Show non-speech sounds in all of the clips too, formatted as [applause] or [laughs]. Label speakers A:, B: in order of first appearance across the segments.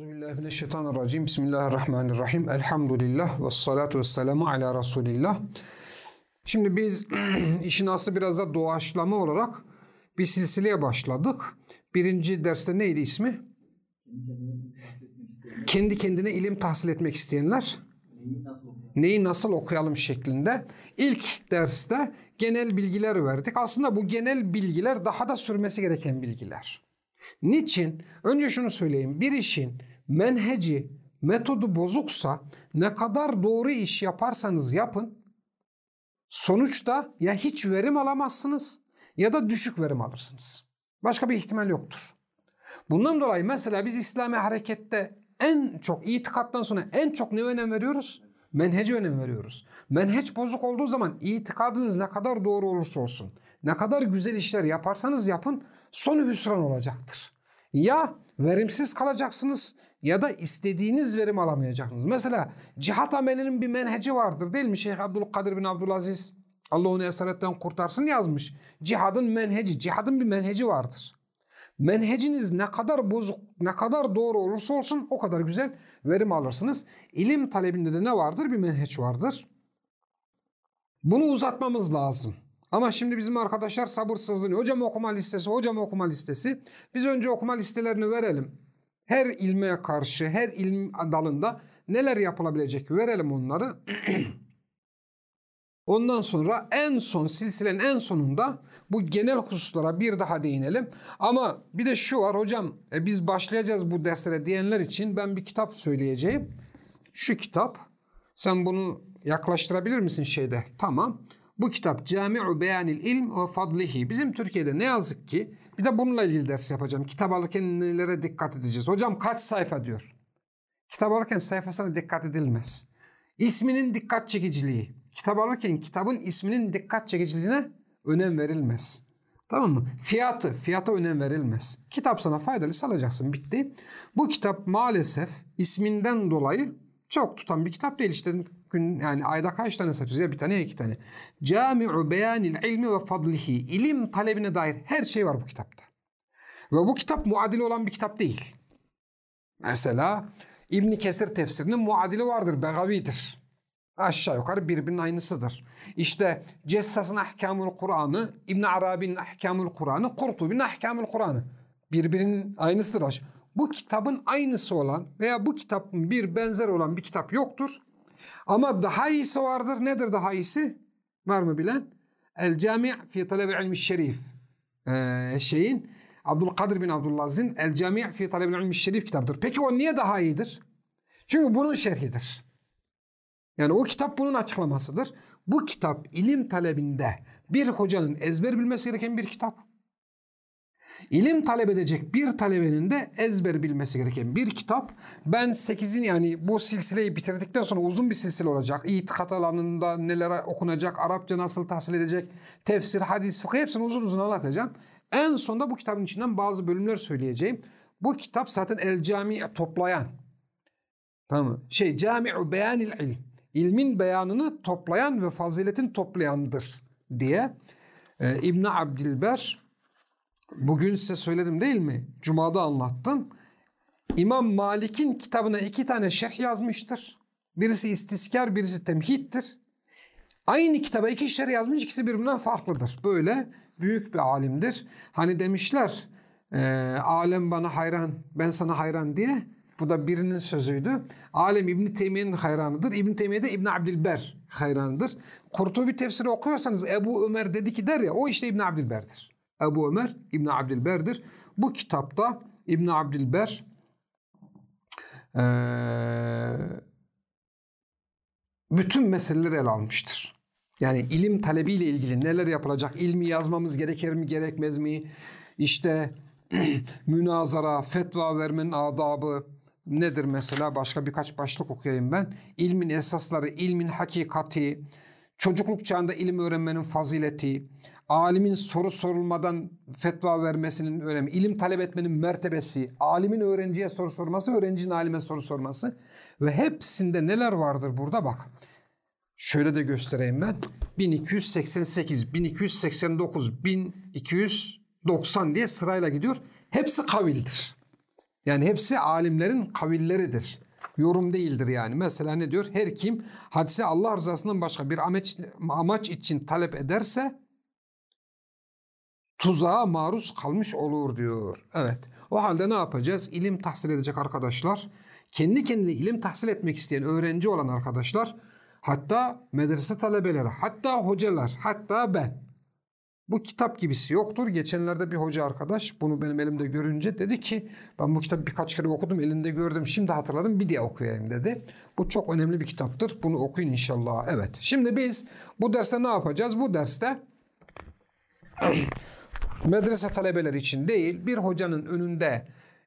A: Euzubillahimineşşeytanirracim. Bismillahirrahmanirrahim. Elhamdülillah ve salatu ve selamu ala Resulillah. Şimdi biz [clears throat] işin aslı biraz da doğaçlama olarak bir silsileye başladık. Birinci derste neydi ismi? Kendi kendine ilim tahsil etmek isteyenler neyi nasıl okuyalım şeklinde. İlk derste genel bilgiler verdik. Aslında bu genel bilgiler daha da sürmesi gereken bilgiler. Niçin? Önce şunu söyleyeyim. Bir işin menheci, metodu bozuksa ne kadar doğru iş yaparsanız yapın sonuçta ya hiç verim alamazsınız ya da düşük verim alırsınız. Başka bir ihtimal yoktur. Bundan dolayı mesela biz İslami harekette en çok itikattan sonra en çok ne önem veriyoruz? Menhece önem veriyoruz. Menheç bozuk olduğu zaman itikadınız ne kadar doğru olursa olsun, ne kadar güzel işler yaparsanız yapın sonu hüsran olacaktır. Ya verimsiz kalacaksınız ya da istediğiniz verim alamayacaksınız. Mesela cihat amelinin bir menheci vardır değil mi? Şeyh Abdülkadir bin Abdülaziz Allah onu esaretten kurtarsın yazmış. Cihadın menheci, cihadın bir menheci vardır. Menheciniz ne kadar bozuk, ne kadar doğru olursa olsun o kadar güzel verim alırsınız. İlim talebinde de ne vardır? Bir menheç vardır. Bunu uzatmamız lazım. Ama şimdi bizim arkadaşlar sabırsızlanıyor. Hocam okuma listesi, hocam okuma listesi. Biz önce okuma listelerini verelim. Her ilme karşı, her ilim dalında neler yapılabilecek verelim onları. [clears throat] Ondan sonra en son silsilenin en sonunda bu genel hususlara bir daha değinelim. Ama bir de şu var hocam e, biz başlayacağız bu derslere diyenler için ben bir kitap söyleyeceğim. Şu kitap sen bunu yaklaştırabilir misin şeyde? Tamam. Bu kitap Cami'u Beyanil İlm ve Fadlihi. Bizim Türkiye'de ne yazık ki bir de bununla ilgili ders yapacağım. Kitap alırken nelere dikkat edeceğiz? Hocam kaç sayfa diyor. Kitap alırken sayfasına dikkat edilmez. İsminin dikkat çekiciliği. Kitap alırken kitabın isminin dikkat çekiciliğine önem verilmez. Tamam mı? Fiyatı, fiyata önem verilmez. Kitap sana faydalı alacaksın. Bitti. Bu kitap maalesef isminden dolayı çok tutan bir kitap değil. İşte gün yani ayda kaç tane satıyoruz ya bir tane ya iki tane. Cami'u beyanil ilmi ve fadlihi. İlim talebine dair her şey var bu kitapta. Ve bu kitap muadili olan bir kitap değil. Mesela İbni Kesir tefsirinin muadili vardır, begavidir. Aşağı yukarı birbirinin aynısıdır. İşte Cessas'ın Ahkamul Kur'an'ı, İbn Arabi'nin Ahkamul Kur'an'ı, Kurtubi'nin Ahkamul Kur'an'ı. Birbirinin aynısıdır. Bu kitabın aynısı olan veya bu kitabın bir benzer olan bir kitap yoktur. Ama daha iyisi vardır. Nedir daha iyisi? Var mı bilen? El Cami' fi Talebi İlmi Şerif. Ee, şeyin Abdülkadir bin Abdülaziz'in El Cami' fi Talebi İlmi Şerif kitabıdır. Peki o niye daha iyidir? Çünkü bunun şerhidir. Yani o kitap bunun açıklamasıdır. Bu kitap ilim talebinde bir hocanın ezber bilmesi gereken bir kitap. İlim talep edecek bir talebenin de ezber bilmesi gereken bir kitap. Ben 8'in yani bu silsileyi bitirdikten sonra uzun bir silsile olacak. İtikat alanında neler okunacak, Arapça nasıl tahsil edecek, tefsir, hadis, fıkıh hepsini uzun uzun anlatacağım. En sonunda bu kitabın içinden bazı bölümler söyleyeceğim. Bu kitap zaten El Cami toplayan. Tamam mı? Şey Cami'u Beyanil İlm. İlmin beyanını toplayan ve faziletin toplayandır diye e, İbn Abdilber Bugün size söyledim değil mi? Cuma'da anlattım. İmam Malik'in kitabına iki tane şerh yazmıştır. Birisi istiskar, birisi temhittir. Aynı kitaba iki şerh yazmış, ikisi birbirinden farklıdır. Böyle büyük bir alimdir. Hani demişler, e, alem bana hayran, ben sana hayran diye. Bu da birinin sözüydü. Alem İbn Teymiye'nin hayranıdır. İbn Teymiye de İbn Abdilber hayranıdır. Kurtubi tefsiri okuyorsanız Ebu Ömer dedi ki der ya o işte İbn Abdilber'dir. Ebu Ömer İbn Abdilber'dir. Bu kitapta İbn Abdilber bütün meseleleri ele almıştır. Yani ilim talebiyle ilgili neler yapılacak, ilmi yazmamız gerekir mi, gerekmez mi? İşte [clears throat] münazara, fetva vermenin adabı nedir mesela? Başka birkaç başlık okuyayım ben. İlmin esasları, ilmin hakikati, çocukluk çağında ilim öğrenmenin fazileti, alimin soru sorulmadan fetva vermesinin önemi, ilim talep etmenin mertebesi, alimin öğrenciye soru sorması, öğrencinin alime soru sorması ve hepsinde neler vardır burada bak. Şöyle de göstereyim ben. 1288, 1289, 1290 diye sırayla gidiyor. Hepsi kavildir. Yani hepsi alimlerin kavilleridir. Yorum değildir yani. Mesela ne diyor? Her kim hadise Allah rızasından başka bir amaç, amaç için talep ederse tuzağa maruz kalmış olur diyor. Evet. O halde ne yapacağız? İlim tahsil edecek arkadaşlar. Kendi kendine ilim tahsil etmek isteyen öğrenci olan arkadaşlar hatta medrese talebeleri, hatta hocalar, hatta ben. Bu kitap gibisi yoktur. Geçenlerde bir hoca arkadaş bunu benim elimde görünce dedi ki ben bu kitabı birkaç kere okudum elinde gördüm şimdi hatırladım bir diye okuyayım dedi. Bu çok önemli bir kitaptır. Bunu okuyun inşallah. Evet. Şimdi biz bu derste ne yapacağız? Bu derste [clears throat] medrese talebeleri için değil bir hocanın önünde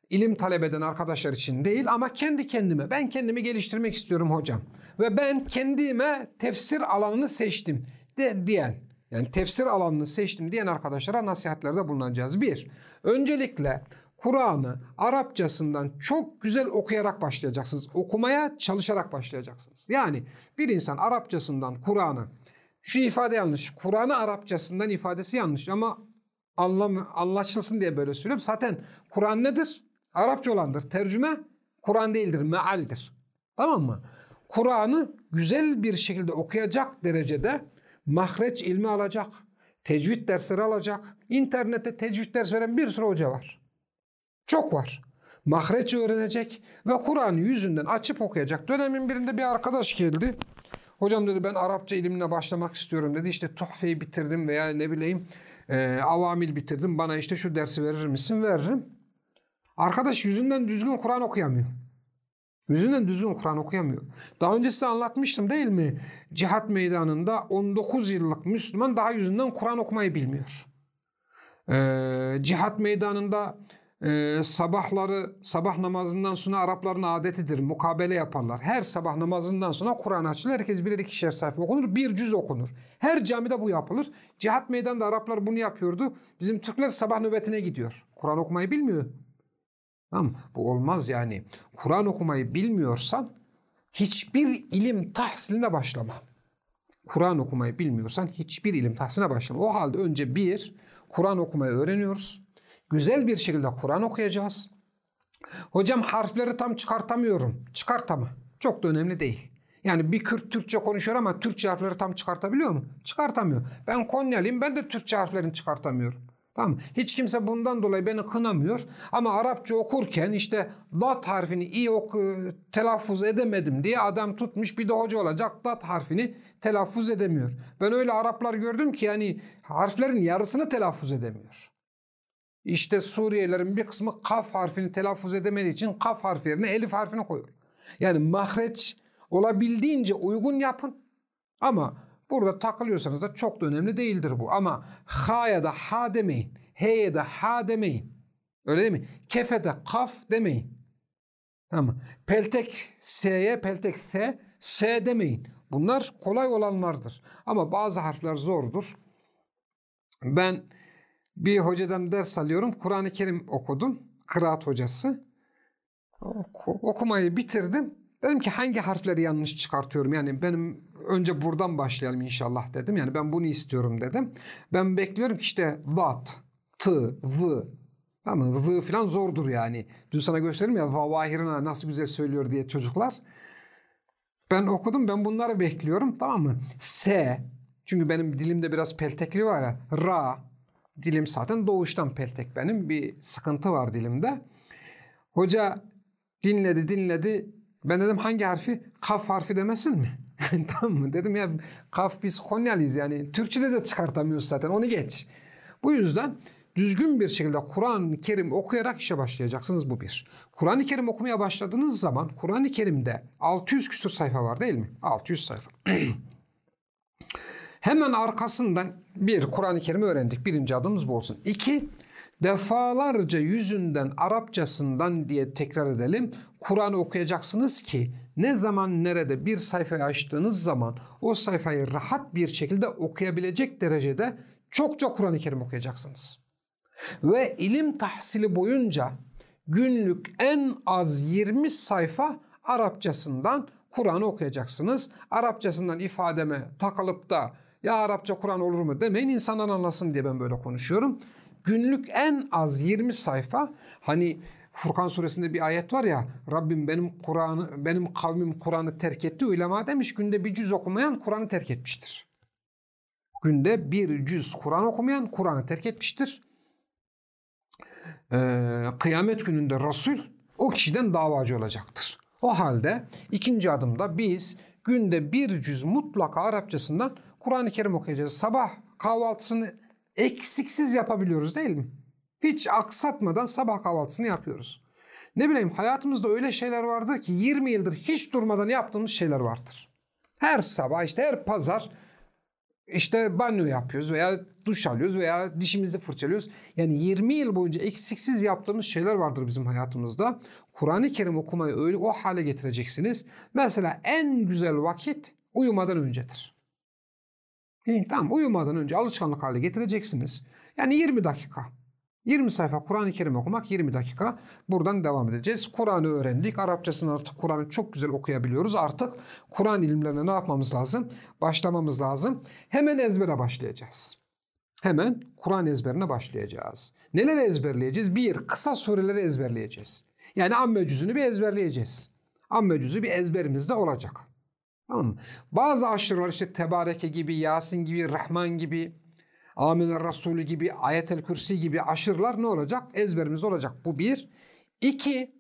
A: ilim talep eden arkadaşlar için değil ama kendi kendime ben kendimi geliştirmek istiyorum hocam. Ve ben kendime tefsir alanını seçtim de, diyen yani tefsir alanını seçtim diyen arkadaşlara nasihatlerde bulunacağız. Bir, öncelikle Kur'an'ı Arapçasından çok güzel okuyarak başlayacaksınız. Okumaya çalışarak başlayacaksınız. Yani bir insan Arapçasından Kur'an'ı şu ifade yanlış. Kur'an'ı Arapçasından ifadesi yanlış ama anlam anlaşılsın diye böyle söylüyorum. Zaten Kur'an nedir? Arapça olandır. Tercüme Kur'an değildir, mealdir. Tamam mı? Kur'an'ı güzel bir şekilde okuyacak derecede mahreç ilmi alacak, tecvid dersleri alacak. İnternette tecvid ders veren bir sürü hoca var. Çok var. Mahreç öğrenecek ve Kur'an yüzünden açıp okuyacak. Dönemin birinde bir arkadaş geldi. Hocam dedi ben Arapça ilimine başlamak istiyorum dedi. İşte tuhfeyi bitirdim veya ne bileyim e, avamil bitirdim. Bana işte şu dersi verir misin? Veririm. Arkadaş yüzünden düzgün Kur'an okuyamıyor. Yüzünden düzgün Kur'an okuyamıyor. Daha önce size anlatmıştım değil mi? Cihat meydanında 19 yıllık Müslüman daha yüzünden Kur'an okumayı bilmiyor. Ee, cihat meydanında e, sabahları sabah namazından sonra Arapların adetidir. Mukabele yaparlar. Her sabah namazından sonra Kur'an açılır. Herkes birer ikişer sayfa okunur. Bir cüz okunur. Her camide bu yapılır. Cihat meydanında Araplar bunu yapıyordu. Bizim Türkler sabah nöbetine gidiyor. Kur'an okumayı bilmiyor. Tamam Bu olmaz yani. Kur'an okumayı bilmiyorsan hiçbir ilim tahsiline başlama. Kur'an okumayı bilmiyorsan hiçbir ilim tahsiline başlama. O halde önce bir, Kur'an okumayı öğreniyoruz. Güzel bir şekilde Kur'an okuyacağız. Hocam harfleri tam çıkartamıyorum. Çıkartama. Çok da önemli değil. Yani bir Kürt Türkçe konuşuyor ama Türkçe harfleri tam çıkartabiliyor mu? Çıkartamıyor. Ben Konyalıyım ben de Türkçe harflerini çıkartamıyorum. Tamam Hiç kimse bundan dolayı beni kınamıyor. Ama Arapça okurken işte dat harfini iyi oku, telaffuz edemedim diye adam tutmuş bir de hoca olacak dat harfini telaffuz edemiyor. Ben öyle Araplar gördüm ki yani harflerin yarısını telaffuz edemiyor. İşte Suriyelilerin bir kısmı kaf harfini telaffuz edemediği için kaf harfi yerine elif harfini koyuyor. Yani mahreç olabildiğince uygun yapın ama Burada takılıyorsanız da çok da önemli değildir bu. Ama ha'ya da ha demeyin. He'ye de ha demeyin. Öyle değil mi? Kefe de kaf demeyin. Tamam Peltek s'ye, peltek s, s demeyin. Bunlar kolay olanlardır. Ama bazı harfler zordur. Ben bir hocadan ders alıyorum. Kur'an-ı Kerim okudum. Kıraat hocası. Okumayı bitirdim. Dedim ki hangi harfleri yanlış çıkartıyorum? Yani benim önce buradan başlayalım inşallah dedim. Yani ben bunu istiyorum dedim. Ben bekliyorum ki işte vat, t, v, Tamam? V falan zordur yani. Dün sana gösterdim ya Vavahirina nasıl güzel söylüyor diye çocuklar. Ben okudum ben bunları bekliyorum tamam mı? S çünkü benim dilimde biraz peltekli var ya. Ra dilim zaten doğuştan peltek benim. Bir sıkıntı var dilimde. Hoca dinledi dinledi. Ben dedim hangi harfi? Kaf harfi demesin mi? [laughs] tamam mı? Dedim ya kaf biz Konyalıyız yani. Türkçe'de de çıkartamıyoruz zaten onu geç. Bu yüzden düzgün bir şekilde Kur'an-ı Kerim okuyarak işe başlayacaksınız bu bir. Kur'an-ı Kerim okumaya başladığınız zaman Kur'an-ı Kerim'de 600 küsur sayfa var değil mi? 600 sayfa. [clears throat] Hemen arkasından bir Kur'an-ı Kerim'i öğrendik. Birinci adımız bu olsun. İki, defalarca yüzünden Arapçasından diye tekrar edelim. Kur'an okuyacaksınız ki ne zaman nerede bir sayfayı açtığınız zaman o sayfayı rahat bir şekilde okuyabilecek derecede çokça Kur'an-ı Kerim okuyacaksınız. Ve ilim tahsili boyunca günlük en az 20 sayfa Arapçasından Kur'an'ı okuyacaksınız. Arapçasından ifademe takılıp da ya Arapça Kur'an olur mu demeyin insanlar anlasın diye ben böyle konuşuyorum. Günlük en az 20 sayfa hani Furkan suresinde bir ayet var ya Rabbim benim Kur'an'ı benim kavmim Kur'an'ı terk etti. Ulema demiş günde bir cüz okumayan Kur'an'ı terk etmiştir. Günde bir cüz Kur'an okumayan Kur'an'ı terk etmiştir. Ee, kıyamet gününde Resul o kişiden davacı olacaktır. O halde ikinci adımda biz günde bir cüz mutlaka Arapçasından Kur'an-ı Kerim okuyacağız. Sabah kahvaltısını eksiksiz yapabiliyoruz değil mi? Hiç aksatmadan sabah kahvaltısını yapıyoruz. Ne bileyim hayatımızda öyle şeyler vardır ki 20 yıldır hiç durmadan yaptığımız şeyler vardır. Her sabah işte her pazar işte banyo yapıyoruz veya duş alıyoruz veya dişimizi fırçalıyoruz. Yani 20 yıl boyunca eksiksiz yaptığımız şeyler vardır bizim hayatımızda. Kur'an-ı Kerim okumayı öyle o hale getireceksiniz. Mesela en güzel vakit uyumadan öncedir. Yani tamam uyumadan önce alışkanlık hale getireceksiniz. Yani 20 dakika. 20 sayfa Kur'an-ı Kerim okumak 20 dakika. Buradan devam edeceğiz. Kur'an'ı öğrendik. Arapçasını artık Kur'an'ı çok güzel okuyabiliyoruz. Artık Kur'an ilimlerine ne yapmamız lazım? Başlamamız lazım. Hemen ezbere başlayacağız. Hemen Kur'an ezberine başlayacağız. Neleri ezberleyeceğiz? Bir, kısa sureleri ezberleyeceğiz. Yani amme cüzünü bir ezberleyeceğiz. Amme cüzü bir ezberimizde olacak. Tamam mı? Bazı aşırılar işte Tebareke gibi, Yasin gibi, Rahman gibi, Amin Resulü gibi, Ayetel Kürsi gibi aşırılar ne olacak? Ezberimiz olacak. Bu bir. İki,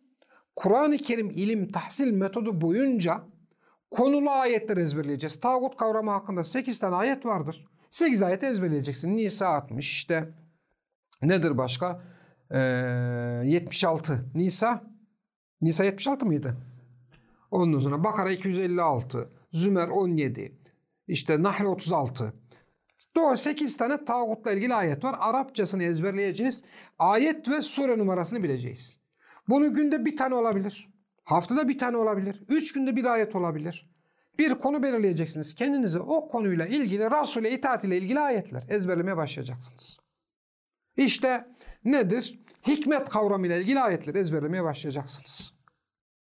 A: Kur'an-ı Kerim ilim tahsil metodu boyunca konulu ayetler ezberleyeceğiz. Tağut kavramı hakkında 8 tane ayet vardır. 8 ayet ezberleyeceksin. Nisa 60 işte nedir başka? Ee, 76 Nisa Nisa 76 mıydı? Ondan sonra Bakara 256 Zümer 17 işte Nahl 36 Doğru 8 tane tağutla ilgili ayet var. Arapçasını ezberleyeceğiz. Ayet ve sure numarasını bileceğiz. Bunu günde bir tane olabilir. Haftada bir tane olabilir. Üç günde bir ayet olabilir. Bir konu belirleyeceksiniz. Kendinize o konuyla ilgili Resul'e itaat ile ilgili ayetler ezberlemeye başlayacaksınız. İşte nedir? Hikmet kavramıyla ilgili ayetleri ezberlemeye başlayacaksınız.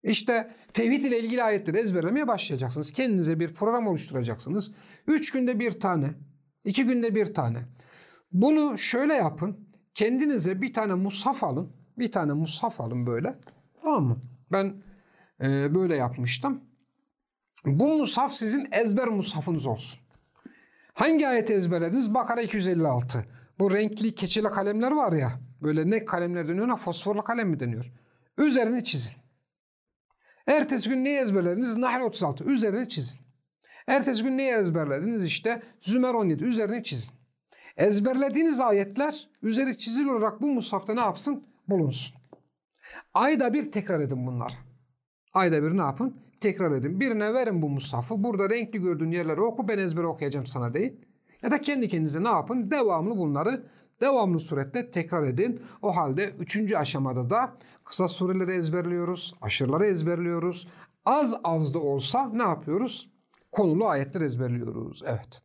A: İşte tevhid ile ilgili ayetleri ezberlemeye başlayacaksınız. Kendinize bir program oluşturacaksınız. Üç günde bir tane, iki günde bir tane. Bunu şöyle yapın. Kendinize bir tane mushaf alın. Bir tane mushaf alın böyle. Tamam mı? Ben e, böyle yapmıştım. Bu mushaf sizin ezber mushafınız olsun. Hangi ayeti ezberlediniz? Bakara 256. Bu renkli keçeli kalemler var ya. Böyle ne kalemler deniyor? Ne fosforlu kalem mi deniyor? Üzerini çizin. Ertesi gün neyi ezberlediniz? Nahl 36. Üzerini çizin. Ertesi gün neyi ezberlediniz? İşte Zümer 17. Üzerini çizin. Ezberlediğiniz ayetler üzeri çizili olarak bu mushafta ne yapsın? Bulunsun. Ayda bir tekrar edin bunları. Ayda bir ne yapın? Tekrar edin. Birine verin bu mushafı. Burada renkli gördüğün yerleri oku ben ezber okuyacağım sana deyin. Ya da kendi kendinize ne yapın? Devamlı bunları devamlı surette tekrar edin. O halde üçüncü aşamada da kısa sureleri ezberliyoruz. Aşırıları ezberliyoruz. Az az da olsa ne yapıyoruz? Konulu ayetler ezberliyoruz. Evet.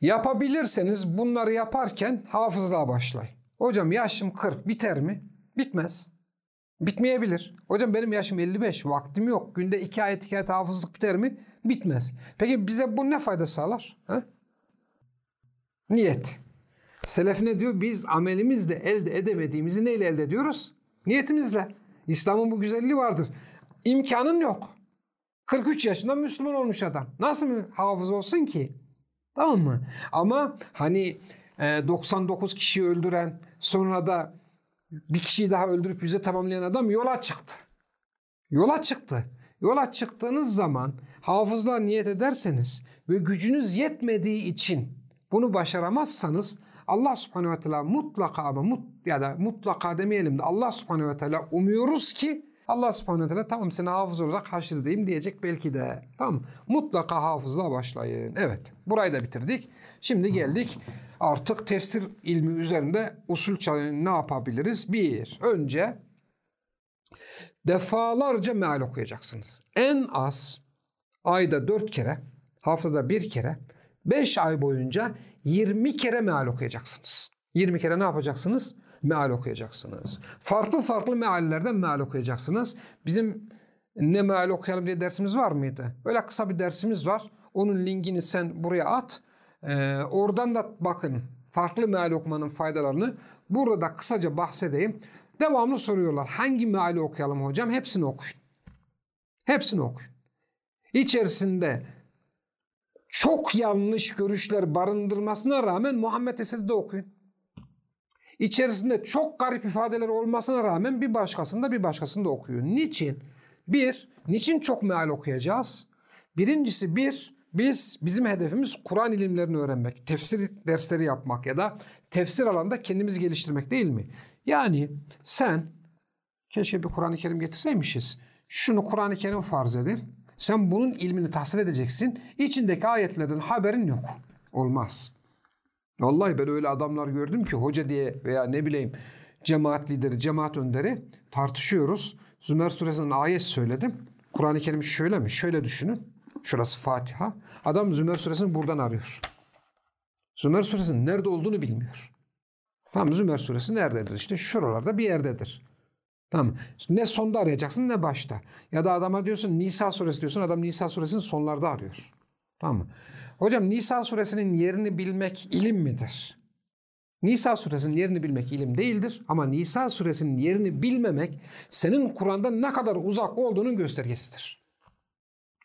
A: Yapabilirseniz bunları yaparken hafızlığa başlayın. Hocam yaşım 40 biter mi? Bitmez. Bitmeyebilir. Hocam benim yaşım 55 vaktim yok. Günde iki ayet iki ayet hafızlık biter mi? Bitmez. Peki bize bu ne fayda sağlar? Ha? Niyet. Selef ne diyor? Biz amelimizle elde edemediğimizi neyle elde ediyoruz? Niyetimizle. İslam'ın bu güzelliği vardır. İmkanın yok. 43 yaşında Müslüman olmuş adam. Nasıl hafız olsun ki? Tamam mı? Ama hani 99 kişiyi öldüren sonra da bir kişiyi daha öldürüp yüze tamamlayan adam yola çıktı. Yola çıktı. Yola çıktığınız zaman hafızlığa niyet ederseniz ve gücünüz yetmediği için bunu başaramazsanız Allah subhanehu ve teala mutlaka ama mut, ya da mutlaka demeyelim de Allah subhanehu ve teala umuyoruz ki Allah subhanehu ve teala tamam seni hafız olarak haşredeyim diyecek belki de. Tamam Mutlaka hafızlığa başlayın. Evet burayı da bitirdik. Şimdi geldik artık tefsir ilmi üzerinde usul ne yapabiliriz? Bir, önce defalarca meal okuyacaksınız. En az ayda dört kere, haftada bir kere, beş ay boyunca 20 kere meal okuyacaksınız. 20 kere ne yapacaksınız? Meal okuyacaksınız. Farklı farklı meallerden meal okuyacaksınız. Bizim ne meal okuyalım diye dersimiz var mıydı? Öyle kısa bir dersimiz var. Onun linkini sen buraya at. Ee, oradan da bakın farklı meal okumanın faydalarını burada kısaca bahsedeyim. Devamlı soruyorlar. Hangi meali okuyalım hocam? Hepsini okuyun. Hepsini okuyun. İçerisinde çok yanlış görüşler barındırmasına rağmen Muhammed Esed'i de okuyun. İçerisinde çok garip ifadeler olmasına rağmen bir başkasında bir başkasında okuyun. Niçin? Bir, niçin çok meal okuyacağız? Birincisi bir, biz bizim hedefimiz Kur'an ilimlerini öğrenmek, tefsir dersleri yapmak ya da tefsir alanında kendimizi geliştirmek değil mi? Yani sen keşke bir Kur'an-ı Kerim getirseymişiz. Şunu Kur'an-ı Kerim farz edin. Sen bunun ilmini tahsil edeceksin. İçindeki ayetlerden haberin yok. Olmaz. Vallahi ben öyle adamlar gördüm ki hoca diye veya ne bileyim cemaat lideri, cemaat önderi tartışıyoruz. Zümer suresinin ayet söyledim. Kur'an-ı Kerim şöyle mi? Şöyle düşünün. Şurası Fatiha. Adam Zümer suresini buradan arıyor. Zümer suresinin nerede olduğunu bilmiyor. Tamam Zümer suresi nerededir? İşte şuralarda bir yerdedir. Tamam. Ne sonda arayacaksın ne başta. Ya da adama diyorsun Nisa suresi diyorsun. Adam Nisa suresinin sonlarda arıyor. Tamam mı? Hocam Nisa suresinin yerini bilmek ilim midir? Nisa suresinin yerini bilmek ilim değildir ama Nisa suresinin yerini bilmemek senin Kur'an'dan ne kadar uzak olduğunun göstergesidir.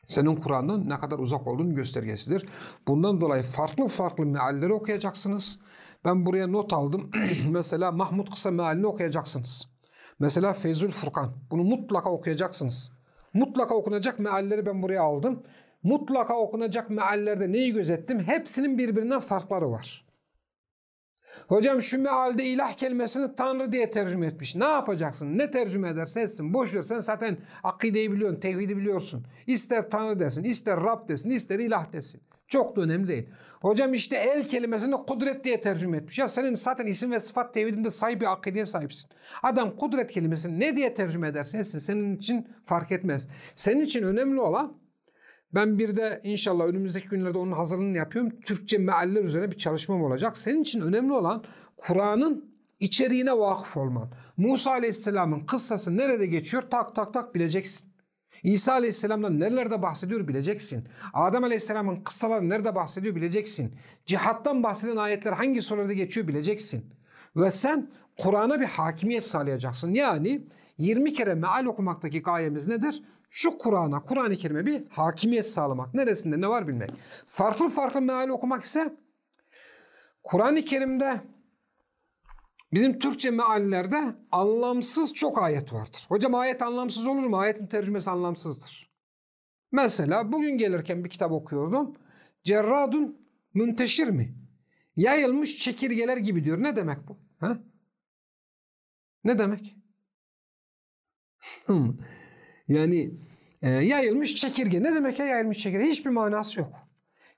A: Senin Kur'an'dan ne kadar uzak olduğunun göstergesidir. Bundan dolayı farklı farklı mealleri okuyacaksınız. Ben buraya not aldım. [clears throat] Mesela Mahmud Kısa mealini okuyacaksınız. Mesela Feyzül Furkan. Bunu mutlaka okuyacaksınız. Mutlaka okunacak mealleri ben buraya aldım. Mutlaka okunacak meallerde neyi gözettim? Hepsinin birbirinden farkları var. Hocam şu mealde ilah kelimesini Tanrı diye tercüme etmiş. Ne yapacaksın? Ne tercüme ederse etsin. Boş ver. Sen zaten akideyi biliyorsun, tevhidi biliyorsun. İster Tanrı desin, ister Rab desin, ister ilah desin. Çok da önemli değil. Hocam işte el kelimesini kudret diye tercüme etmiş. Ya senin zaten isim ve sıfat tevhidinde sahip bir akideye sahipsin. Adam kudret kelimesini ne diye tercüme ederse etsin senin için fark etmez. Senin için önemli olan ben bir de inşallah önümüzdeki günlerde onun hazırlığını yapıyorum. Türkçe mealler üzerine bir çalışmam olacak. Senin için önemli olan Kur'an'ın içeriğine vakıf olman. Musa Aleyhisselam'ın kıssası nerede geçiyor tak tak tak bileceksin. İsa Aleyhisselam'dan nerelerde bahsediyor bileceksin. Adem Aleyhisselam'ın kıssaları nerede bahsediyor bileceksin. Cihattan bahseden ayetler hangi surede geçiyor bileceksin. Ve sen Kur'an'a bir hakimiyet sağlayacaksın. Yani 20 kere meal okumaktaki gayemiz nedir? Şu Kur'an'a, Kur'an-ı Kerim'e bir hakimiyet sağlamak. Neresinde ne var bilmek. Farklı farklı meal okumak ise Kur'an-ı Kerim'de bizim Türkçe meallerde anlamsız çok ayet vardır. Hocam ayet anlamsız olur mu? Ayetin tercümesi anlamsızdır. Mesela bugün gelirken bir kitap okuyordum. Cerradun münteşir mi? Yayılmış çekirgeler gibi diyor. Ne demek bu? Ha? Ne demek? Yani e, yayılmış çekirge. Ne demek ya yayılmış çekirge? Hiçbir manası yok.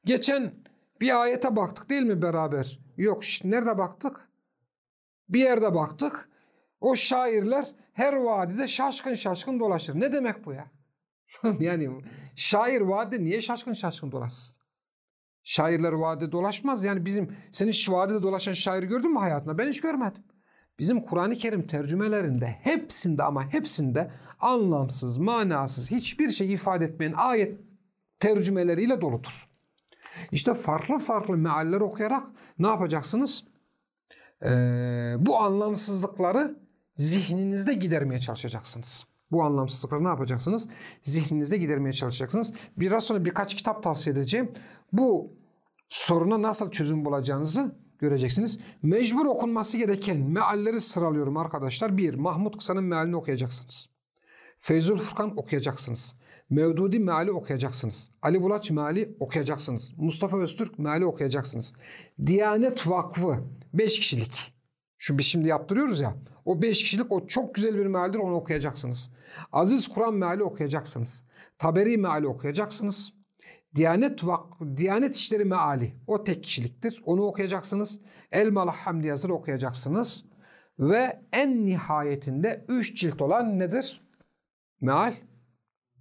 A: Geçen bir ayete baktık değil mi beraber? Yok nerede baktık? Bir yerde baktık. O şairler her vadide şaşkın şaşkın dolaşır. Ne demek bu ya? [laughs] yani şair vadide niye şaşkın şaşkın dolaşsın? Şairler vadide dolaşmaz. Yani bizim sen hiç vadide dolaşan şair gördün mü hayatında? Ben hiç görmedim. Bizim Kur'an-ı Kerim tercümelerinde hepsinde ama hepsinde anlamsız, manasız, hiçbir şey ifade etmeyen ayet tercümeleriyle doludur. İşte farklı farklı mealler okuyarak ne yapacaksınız? Ee, bu anlamsızlıkları zihninizde gidermeye çalışacaksınız. Bu anlamsızlıkları ne yapacaksınız? Zihninizde gidermeye çalışacaksınız. Biraz sonra birkaç kitap tavsiye edeceğim. Bu soruna nasıl çözüm bulacağınızı göreceksiniz. Mecbur okunması gereken mealleri sıralıyorum arkadaşlar. Bir, Mahmut Kısa'nın mealini okuyacaksınız. Feyzül Furkan okuyacaksınız. Mevdudi meali okuyacaksınız. Ali Bulaç meali okuyacaksınız. Mustafa Öztürk meali okuyacaksınız. Diyanet Vakfı 5 kişilik. Şu biz şimdi yaptırıyoruz ya. O 5 kişilik o çok güzel bir mealdir onu okuyacaksınız. Aziz Kur'an meali okuyacaksınız. Taberi meali okuyacaksınız. Diyanet Vak Diyanet İşleri Meali o tek kişiliktir. Onu okuyacaksınız. Elmalı Hamdi Yazır okuyacaksınız. Ve en nihayetinde üç cilt olan nedir? Meal.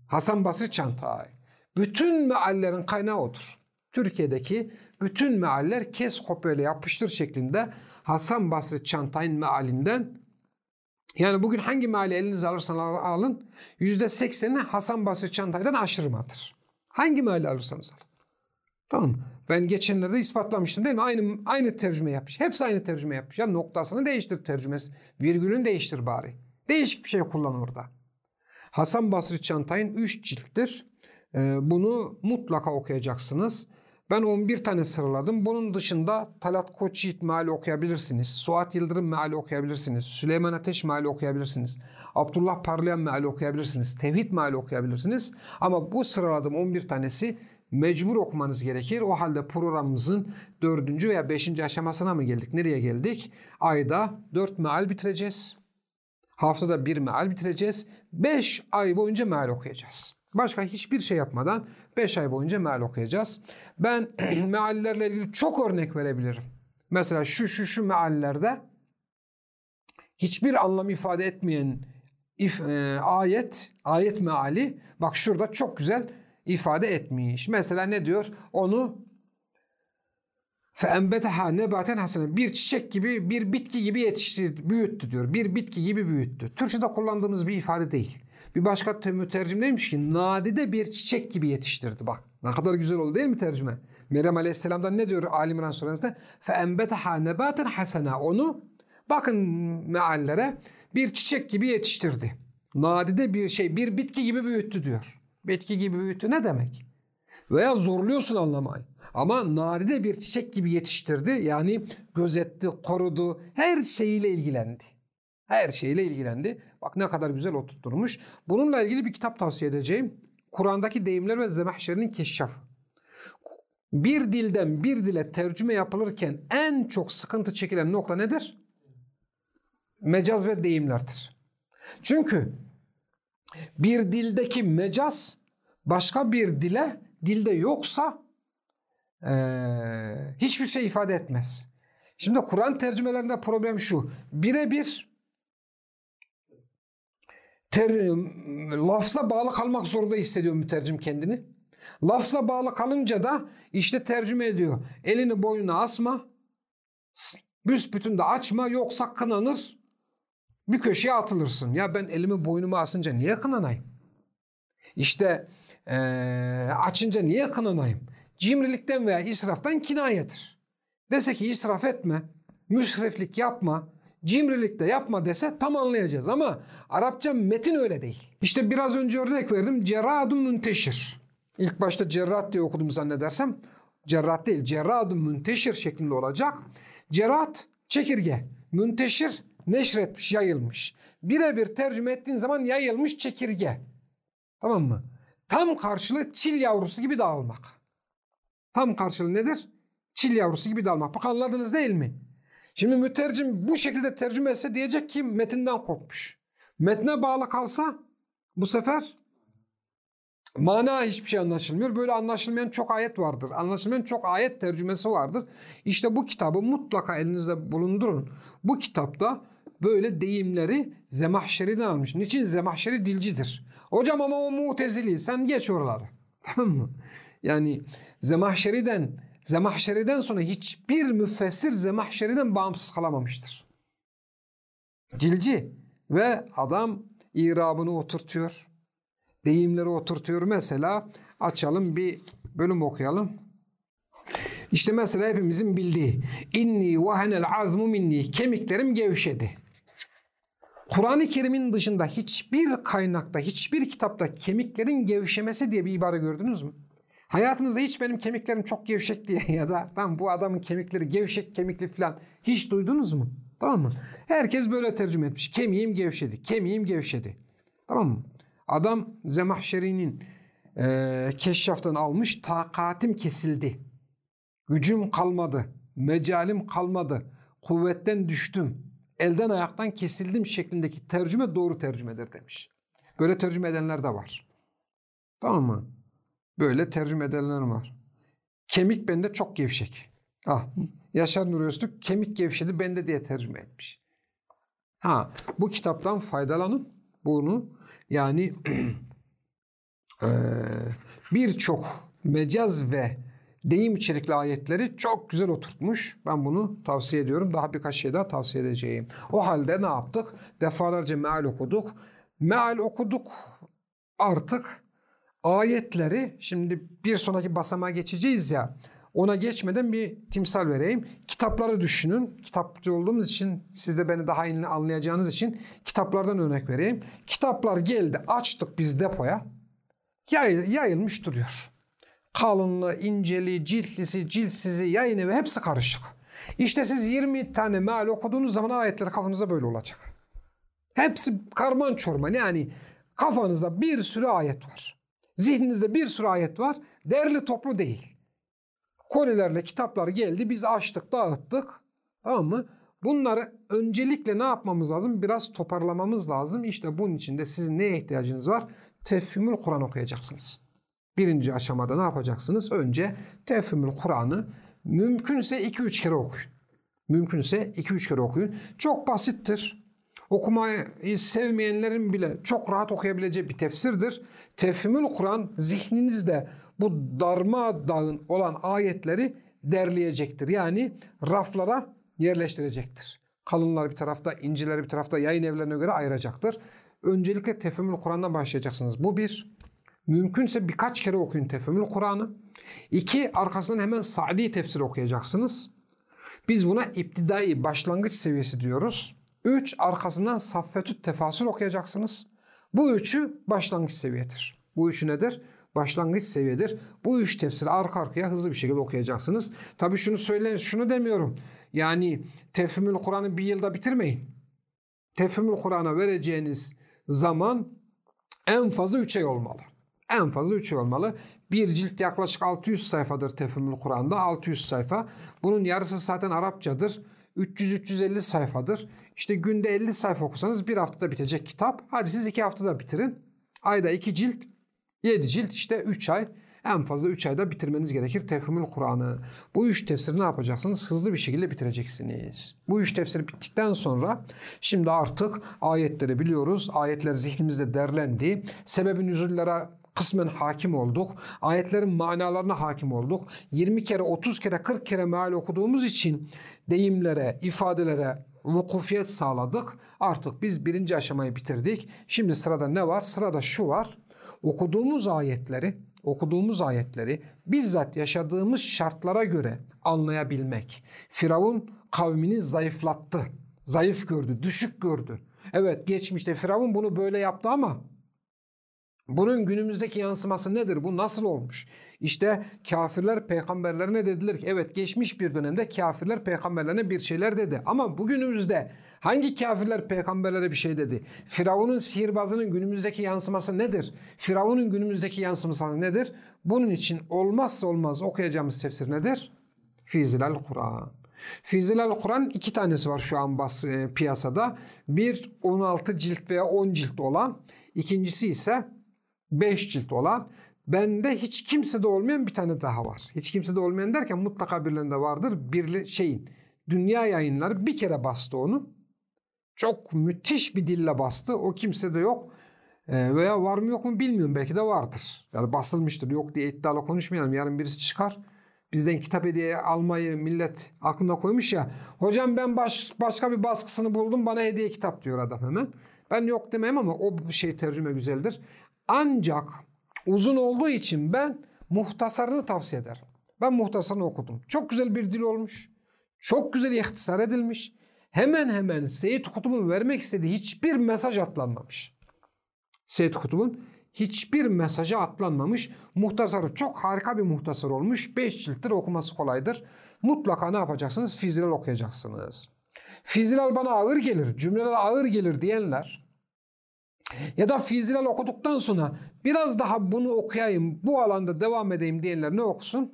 A: Hasan Basri Çantay. Bütün meallerin kaynağı odur. Türkiye'deki bütün mealler kes kopyayla yapıştır şeklinde Hasan Basri Çantay'ın mealinden yani bugün hangi meali elinize alırsan alın %80'i Hasan Basri Çantay'dan aşırmadır. Hangi meali alırsanız alın. Tamam Ben geçenlerde ispatlamıştım değil mi? Aynı aynı tercüme yapmış. Hepsi aynı tercüme yapmış. Ya noktasını değiştir tercümesi. Virgülünü değiştir bari. Değişik bir şey kullan orada. Hasan Basri Çantay'ın 3 cilttir. Ee, bunu mutlaka okuyacaksınız. Ben 11 tane sıraladım. Bunun dışında Talat Koçyiğit meali okuyabilirsiniz. Suat Yıldırım meali okuyabilirsiniz. Süleyman Ateş meali okuyabilirsiniz. Abdullah Parlayan meali okuyabilirsiniz. Tevhid meali okuyabilirsiniz. Ama bu sıraladığım 11 tanesi mecbur okumanız gerekir. O halde programımızın dördüncü veya beşinci aşamasına mı geldik? Nereye geldik? Ayda dört meal bitireceğiz. Haftada bir meal bitireceğiz. Beş ay boyunca meal okuyacağız. Başka hiçbir şey yapmadan 5 ay boyunca meal okuyacağız. Ben [clears throat] meallerle ilgili çok örnek verebilirim. Mesela şu şu şu meallerde hiçbir anlam ifade etmeyen if, e, ayet, ayet meali bak şurada çok güzel ifade etmiş. Mesela ne diyor? Onu فَاَنْبَتَهَا nebaten hasene bir çiçek gibi, bir bitki gibi yetiştirdi, büyüttü diyor. Bir bitki gibi büyüttü. Türkçe'de kullandığımız bir ifade değil. Bir başka mütercim demiş ki nadide bir çiçek gibi yetiştirdi. Bak ne kadar güzel oldu değil mi tercüme? Meryem Aleyhisselam'dan ne diyor Ali İmran suresinde? فَاَنْبَتَهَا nebaten hasena Onu bakın meallere bir çiçek gibi yetiştirdi. Nadide bir şey bir bitki gibi büyüttü diyor. Bitki gibi büyüttü ne demek? Veya zorluyorsun anlamayı. Ama nadide bir çiçek gibi yetiştirdi. Yani gözetti, korudu, her şeyiyle ilgilendi. Her şeyle ilgilendi. Bak ne kadar güzel oturtturmuş. Bununla ilgili bir kitap tavsiye edeceğim. Kur'an'daki deyimler ve Zemahşer'in keşşafı. Bir dilden bir dile tercüme yapılırken en çok sıkıntı çekilen nokta nedir? Mecaz ve deyimlerdir. Çünkü bir dildeki mecaz başka bir dile dilde yoksa ee, hiçbir şey ifade etmez. Şimdi Kur'an tercümelerinde problem şu. Birebir ter, lafza bağlı kalmak zorunda hissediyor mütercim kendini. Lafza bağlı kalınca da işte tercüme ediyor. Elini boynuna asma, büsbütün de açma yoksa kınanır, bir köşeye atılırsın. Ya ben elimi boynuma asınca niye kınanayım? İşte ee, açınca niye kınanayım? Cimrilikten veya israftan kinayedir. Dese ki israf etme, müsriflik yapma, cimrilik de yapma dese tam anlayacağız ama Arapça metin öyle değil. İşte biraz önce örnek verdim. Cerradun münteşir. İlk başta cerrat diye okudum zannedersem. Cerrat değil, cerradun münteşir şeklinde olacak. Cerrat çekirge, münteşir neşretmiş, yayılmış. Birebir tercüme ettiğin zaman yayılmış çekirge. Tamam mı? Tam karşılığı çil yavrusu gibi dağılmak. Tam karşılığı nedir? Çil yavrusu gibi dağılmak. Bak anladınız değil mi? Şimdi mütercim bu şekilde tercüme etse diyecek ki metinden kopmuş. Metne bağlı kalsa bu sefer mana hiçbir şey anlaşılmıyor. Böyle anlaşılmayan çok ayet vardır. Anlaşılmayan çok ayet tercümesi vardır. İşte bu kitabı mutlaka elinizde bulundurun. Bu kitapta böyle deyimleri Zemahşeri'den almış. Niçin? Zemahşeri dilcidir. Hocam ama o mutezili. Sen geç oraları. [laughs] Tamam mı? Yani Zemahşeri'den Zemahşeri'den sonra hiçbir müfessir Zemahşeri'den bağımsız kalamamıştır. Dilci ve adam irabını oturtuyor. Deyimleri oturtuyor. Mesela açalım bir bölüm okuyalım. İşte mesela hepimizin bildiği inni vahenel azmu minni kemiklerim gevşedi. Kur'an-ı Kerim'in dışında hiçbir kaynakta, hiçbir kitapta kemiklerin gevşemesi diye bir ibare gördünüz mü? Hayatınızda hiç benim kemiklerim çok gevşek diye [laughs] ya da tamam bu adamın kemikleri gevşek kemikli falan hiç duydunuz mu? Tamam mı? Herkes böyle tercüme etmiş. Kemiğim gevşedi, kemiğim gevşedi. Tamam mı? Adam Zemahşeri'nin e, keşşaftan almış takatim kesildi. Gücüm kalmadı, mecalim kalmadı, kuvvetten düştüm, elden ayaktan kesildim şeklindeki tercüme doğru tercümedir demiş. Böyle tercüme edenler de var. Tamam mı? Böyle tercüme edenler var. Kemik bende çok gevşek. Ah, Yaşar Nur Öztürk kemik gevşedi bende diye tercüme etmiş. Ha, bu kitaptan faydalanın. Bunu yani [clears throat] birçok mecaz ve deyim içerikli ayetleri çok güzel oturtmuş. Ben bunu tavsiye ediyorum. Daha birkaç şey daha tavsiye edeceğim. O halde ne yaptık? Defalarca meal okuduk. Meal okuduk artık ayetleri şimdi bir sonraki basamağa geçeceğiz ya. ona geçmeden bir timsal vereyim. Kitapları düşünün. Kitapçı olduğumuz için siz de beni daha iyi anlayacağınız için kitaplardan örnek vereyim. Kitaplar geldi açtık biz depoya. Yay, yayılmış duruyor. Kalınlığı, inceliği, ciltlisi, ciltsizi, yayın evi hepsi karışık. İşte siz 20 tane meal okuduğunuz zaman ayetler kafanızda böyle olacak. Hepsi karman çorman yani kafanızda bir sürü ayet var. Zihninizde bir sürü ayet var. Derli toplu değil. Kolilerle kitaplar geldi. Biz açtık, dağıttık. Tamam mı? Bunları öncelikle ne yapmamız lazım? Biraz toparlamamız lazım. İşte bunun için de sizin neye ihtiyacınız var? Tefhimül Kur'an okuyacaksınız. Birinci aşamada ne yapacaksınız? Önce Tefhimül Kur'an'ı mümkünse 2-3 kere okuyun. Mümkünse 2-3 kere okuyun. Çok basittir. Okumayı sevmeyenlerin bile çok rahat okuyabileceği bir tefsirdir. Tefhimül Kur'an zihninizde bu darmadağın olan ayetleri derleyecektir. Yani raflara yerleştirecektir. Kalınlar bir tarafta, incileri bir tarafta yayın evlerine göre ayıracaktır. Öncelikle Tefhimül Kur'an'dan başlayacaksınız. Bu bir. Mümkünse birkaç kere okuyun Tefhimül Kur'an'ı. İki, arkasından hemen Sa'di tefsir okuyacaksınız. Biz buna iptidai başlangıç seviyesi diyoruz. Üç, arkasından Saffetüt Tefasül okuyacaksınız. Bu üçü başlangıç seviyedir. Bu üçü nedir? Başlangıç seviyedir. Bu üç tefsiri arka arkaya hızlı bir şekilde okuyacaksınız. Tabii şunu söyle, şunu demiyorum. Yani Tefhimül Kur'an'ı bir yılda bitirmeyin. Tefhimül Kur'an'a vereceğiniz zaman en fazla 3 ay olmalı. En fazla 3 ay olmalı. Bir cilt yaklaşık 600 sayfadır Tefhimül Kur'an'da. 600 sayfa. Bunun yarısı zaten Arapçadır. 300-350 sayfadır. İşte günde 50 sayfa okusanız bir haftada bitecek kitap. Hadi siz 2 haftada bitirin. Ayda 2 cilt, 7 cilt işte 3 ay. En fazla 3 ayda bitirmeniz gerekir Tefhimül Kur'an'ı. Bu üç tefsiri ne yapacaksınız? Hızlı bir şekilde bitireceksiniz. Bu üç tefsir bittikten sonra şimdi artık ayetleri biliyoruz. Ayetler zihnimizde derlendi. Sebebi nüzullere kısmen hakim olduk. Ayetlerin manalarına hakim olduk. 20 kere, 30 kere, 40 kere meal okuduğumuz için deyimlere, ifadelere vukufiyet sağladık. Artık biz birinci aşamayı bitirdik. Şimdi sırada ne var? Sırada şu var. Okuduğumuz ayetleri okuduğumuz ayetleri bizzat yaşadığımız şartlara göre anlayabilmek. Firavun kavmini zayıflattı. Zayıf gördü, düşük gördü. Evet geçmişte Firavun bunu böyle yaptı ama bunun günümüzdeki yansıması nedir? Bu nasıl olmuş? İşte kafirler peygamberlerine dediler ki evet geçmiş bir dönemde kafirler peygamberlerine bir şeyler dedi. Ama bugünümüzde hangi kafirler peygamberlere bir şey dedi? Firavun'un sihirbazının günümüzdeki yansıması nedir? Firavun'un günümüzdeki yansıması nedir? Bunun için olmazsa olmaz okuyacağımız tefsir nedir? Fizilal Kur'an. Fizilal Kur'an iki tanesi var şu an bas, e, piyasada. Bir 16 cilt veya 10 cilt olan. İkincisi ise 5 cilt olan bende hiç kimsede olmayan bir tane daha var. Hiç kimsede olmayan derken mutlaka birilerinde vardır. Bir şeyin dünya yayınları bir kere bastı onu. Çok müthiş bir dille bastı. O kimsede yok. Ee, veya var mı yok mu bilmiyorum. Belki de vardır. Yani basılmıştır. Yok diye iddialı konuşmayalım. Yarın birisi çıkar. Bizden kitap hediye almayı millet aklına koymuş ya. Hocam ben baş, başka bir baskısını buldum bana hediye kitap diyor adam hemen. Ben yok demem ama o şey tercüme güzeldir. Ancak uzun olduğu için ben muhtasarını tavsiye ederim. Ben muhtasarını okudum. Çok güzel bir dil olmuş. Çok güzel ihtisar edilmiş. Hemen hemen Seyyid Kutub'un vermek istediği hiçbir mesaj atlanmamış. Seyyid Kutub'un hiçbir mesajı atlanmamış. Muhtasarı çok harika bir muhtasar olmuş. 5 cilttir okuması kolaydır. Mutlaka ne yapacaksınız? Fizilal okuyacaksınız. Fizilal bana ağır gelir, cümleler ağır gelir diyenler ya da fizilal okuduktan sonra biraz daha bunu okuyayım, bu alanda devam edeyim diyenler ne okusun?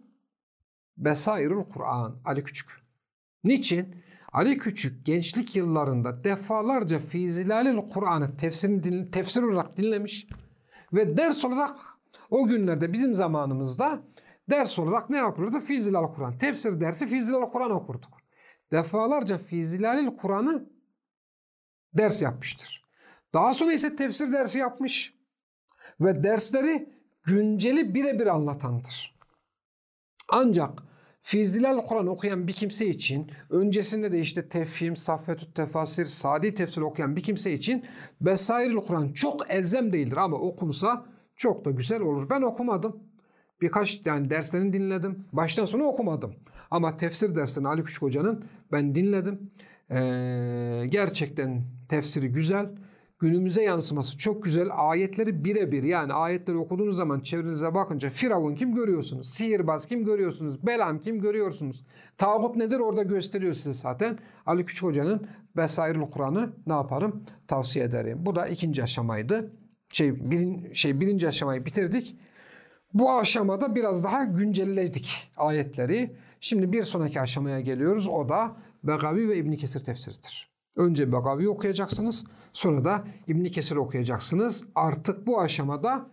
A: Besairul Kur'an, Ali Küçük. Niçin? Ali Küçük gençlik yıllarında defalarca Fizilalil Kur'an'ı tefsirini tefsir olarak dinlemiş ve ders olarak o günlerde bizim zamanımızda ders olarak ne yapılırdı? Fizilal Kur'an. Tefsir dersi Fizilal Kur'an okurduk. Defalarca Fizilalil Kur'an'ı ders yapmıştır. Daha sonra ise tefsir dersi yapmış. Ve dersleri günceli birebir anlatandır. Ancak Fizilal Kur'an okuyan bir kimse için öncesinde de işte tefhim, saffetü tefasir, sadi tefsir okuyan bir kimse için Besairil Kur'an çok elzem değildir ama okunsa çok da güzel olur. Ben okumadım. Birkaç yani derslerini dinledim. Baştan sona okumadım. Ama tefsir dersini Ali Küçük Hoca'nın ben dinledim. Ee, gerçekten tefsiri güzel. Günümüze yansıması çok güzel. Ayetleri birebir yani ayetleri okuduğunuz zaman çevrenize bakınca Firavun kim görüyorsunuz? Sihirbaz kim görüyorsunuz? Belam kim görüyorsunuz? Tağut nedir orada gösteriyor size zaten. Ali Küçük Hoca'nın Besairul Kur'an'ı ne yaparım? Tavsiye ederim. Bu da ikinci aşamaydı. Şey, birin, şey birinci aşamayı bitirdik. Bu aşamada biraz daha güncelledik ayetleri. Şimdi bir sonraki aşamaya geliyoruz. O da Begavi ve İbn Kesir tefsiridir. Önce Begavi okuyacaksınız. Sonra da İbn Kesir okuyacaksınız. Artık bu aşamada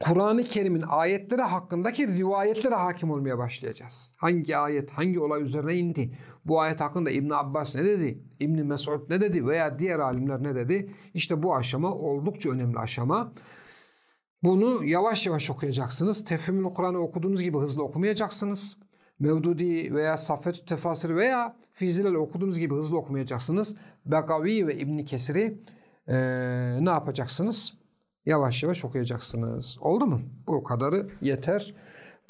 A: Kur'an-ı Kerim'in ayetleri hakkındaki rivayetlere hakim olmaya başlayacağız. Hangi ayet, hangi olay üzerine indi? Bu ayet hakkında İbn Abbas ne dedi? İbn Mesud ne dedi? Veya diğer alimler ne dedi? İşte bu aşama oldukça önemli aşama. Bunu yavaş yavaş okuyacaksınız. Tefhimül Kur'an'ı okuduğunuz gibi hızlı okumayacaksınız. Mevdudi veya Saffetü Tefasir veya Fizilal okuduğunuz gibi hızlı okumayacaksınız. Begavi ve İbn Kesir'i ee, ne yapacaksınız? Yavaş yavaş okuyacaksınız. Oldu mu? Bu kadarı yeter.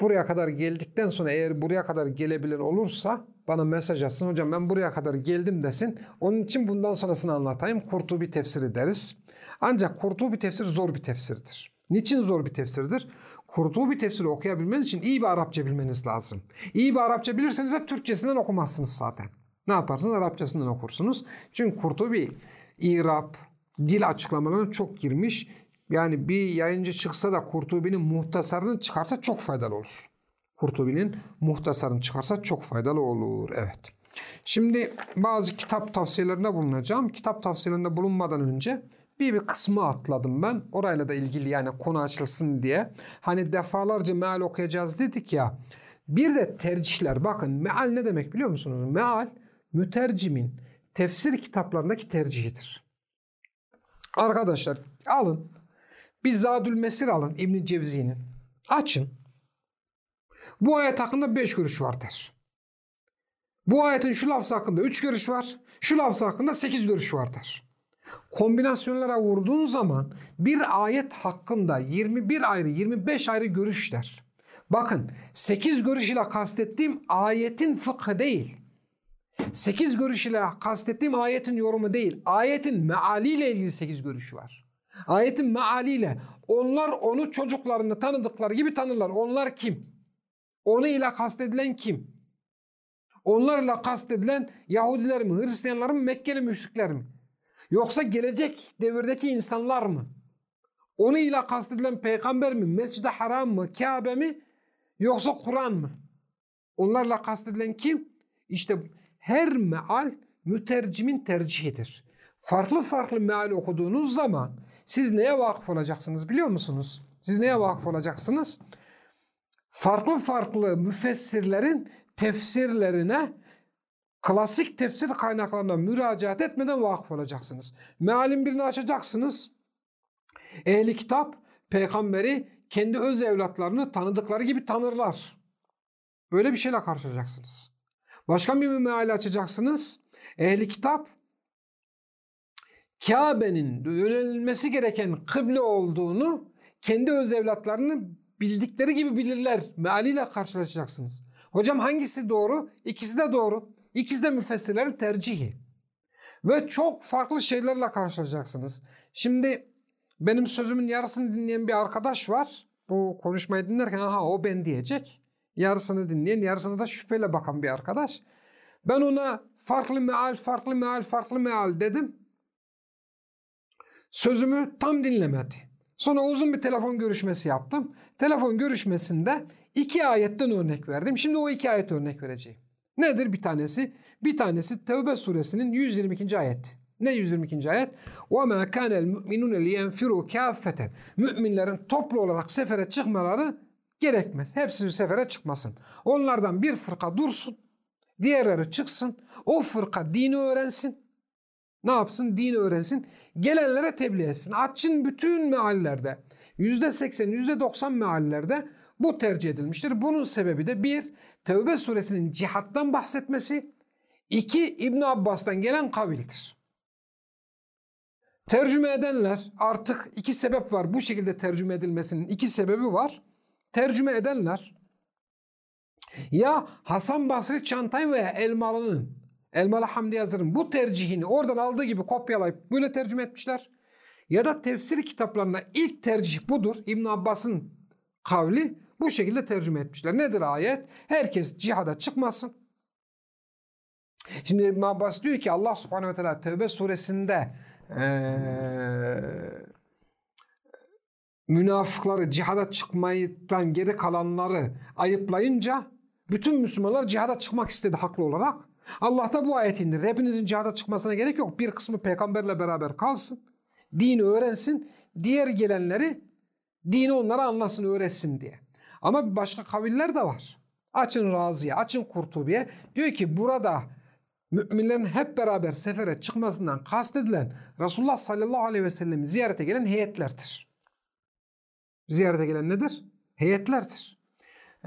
A: Buraya kadar geldikten sonra eğer buraya kadar gelebilen olursa bana mesaj atsın. Hocam ben buraya kadar geldim desin. Onun için bundan sonrasını anlatayım. Kurtubi tefsiri deriz. Ancak Kurtubi tefsir zor bir tefsirdir. Niçin zor bir tefsirdir? Kurtubi tefsiri okuyabilmeniz için iyi bir Arapça bilmeniz lazım. İyi bir Arapça bilirseniz de Türkçesinden okumazsınız zaten. Ne yaparsınız? Arapçasından okursunuz. Çünkü Kurtubi, İrab, dil açıklamalarına çok girmiş. Yani bir yayıncı çıksa da Kurtubi'nin muhtasarını çıkarsa çok faydalı olur. Kurtubi'nin muhtasarını çıkarsa çok faydalı olur. Evet. Şimdi bazı kitap tavsiyelerinde bulunacağım. Kitap tavsiyelerinde bulunmadan önce bir bir kısmı atladım ben. Orayla da ilgili yani konu açılsın diye. Hani defalarca meal okuyacağız dedik ya. Bir de tercihler. Bakın meal ne demek biliyor musunuz? Meal mütercimin tefsir kitaplarındaki tercihidir. Arkadaşlar alın. Bir Zadül Mesir alın İbn Cevzi'nin. Açın. Bu ayet hakkında beş görüş var der. Bu ayetin şu lafzı hakkında üç görüş var. Şu lafzı hakkında sekiz görüş var der kombinasyonlara vurduğun zaman bir ayet hakkında 21 ayrı 25 ayrı görüşler. Bakın 8 görüş ile kastettiğim ayetin fıkhı değil. 8 görüş ile kastettiğim ayetin yorumu değil. Ayetin mealiyle ilgili 8 görüşü var. Ayetin mealiyle onlar onu çocuklarını tanıdıkları gibi tanırlar. Onlar kim? Onu ile kastedilen kim? Onlarla kastedilen Yahudiler mi, Hristiyanlar mı, Mekkeli müşrikler mi? Yoksa gelecek devirdeki insanlar mı? Onu ile kastedilen peygamber mi? Mescid-i Haram mı? Kabe mi? Yoksa Kur'an mı? Onlarla kastedilen kim? İşte her meal mütercimin tercihidir. Farklı farklı meal okuduğunuz zaman siz neye vakıf olacaksınız biliyor musunuz? Siz neye vakıf olacaksınız? Farklı farklı müfessirlerin tefsirlerine klasik tefsir kaynaklarına müracaat etmeden vakıf olacaksınız. Mealin birini açacaksınız. Ehli kitap peygamberi kendi öz evlatlarını tanıdıkları gibi tanırlar. Böyle bir şeyle karşılaşacaksınız. Başka bir meal açacaksınız. Ehli kitap Kabe'nin yönelilmesi gereken kıble olduğunu kendi öz evlatlarını bildikleri gibi bilirler. Mealiyle karşılaşacaksınız. Hocam hangisi doğru? İkisi de doğru. İkisi de müfessirlerin tercihi. Ve çok farklı şeylerle karşılaşacaksınız. Şimdi benim sözümün yarısını dinleyen bir arkadaş var. Bu konuşmayı dinlerken aha o ben diyecek. Yarısını dinleyen, yarısını da şüpheyle bakan bir arkadaş. Ben ona farklı meal, farklı meal, farklı meal dedim. Sözümü tam dinlemedi. Sonra uzun bir telefon görüşmesi yaptım. Telefon görüşmesinde iki ayetten örnek verdim. Şimdi o iki ayet örnek vereceğim. Nedir bir tanesi? Bir tanesi Tevbe suresinin 122. ayet. Ne 122. ayet? وَمَا كَانَ الْمُؤْمِنُونَ لِيَنْفِرُوا كَافَّةً Müminlerin toplu olarak sefere çıkmaları gerekmez. Hepsi sefere çıkmasın. Onlardan bir fırka dursun. Diğerleri çıksın. O fırka dini öğrensin. Ne yapsın? Dini öğrensin. Gelenlere tebliğ etsin. Açın bütün meallerde. %80, %90 meallerde bu tercih edilmiştir. Bunun sebebi de bir, Tevbe suresinin cihattan bahsetmesi, iki İbn Abbas'tan gelen kavildir. Tercüme edenler artık iki sebep var. Bu şekilde tercüme edilmesinin iki sebebi var. tercüme edenler ya Hasan Basri Çantay veya Elmalı'nın Elmalı Hamdi Yazır'ın bu tercihini oradan aldığı gibi kopyalayıp böyle tercüme etmişler. Ya da tefsir kitaplarına ilk tercih budur. İbn Abbas'ın kavli bu şekilde tercüme etmişler. Nedir ayet? Herkes cihada çıkmasın. Şimdi İbn Abbas diyor ki Allah subhanehu ve teala Tevbe suresinde ee, münafıkları cihada çıkmaydan geri kalanları ayıplayınca bütün Müslümanlar cihada çıkmak istedi haklı olarak. Allah da bu ayet indirdi. Hepinizin cihada çıkmasına gerek yok. Bir kısmı peygamberle beraber kalsın. Dini öğrensin. Diğer gelenleri dini onlara anlasın, öğretsin diye. Ama başka kaviller de var. Açın Razi'ye, açın Kurtubi'ye. Diyor ki burada müminlerin hep beraber sefere çıkmasından kastedilen Resulullah sallallahu aleyhi ve sellem'i ziyarete gelen heyetlerdir. Ziyarete gelen nedir? Heyetlerdir.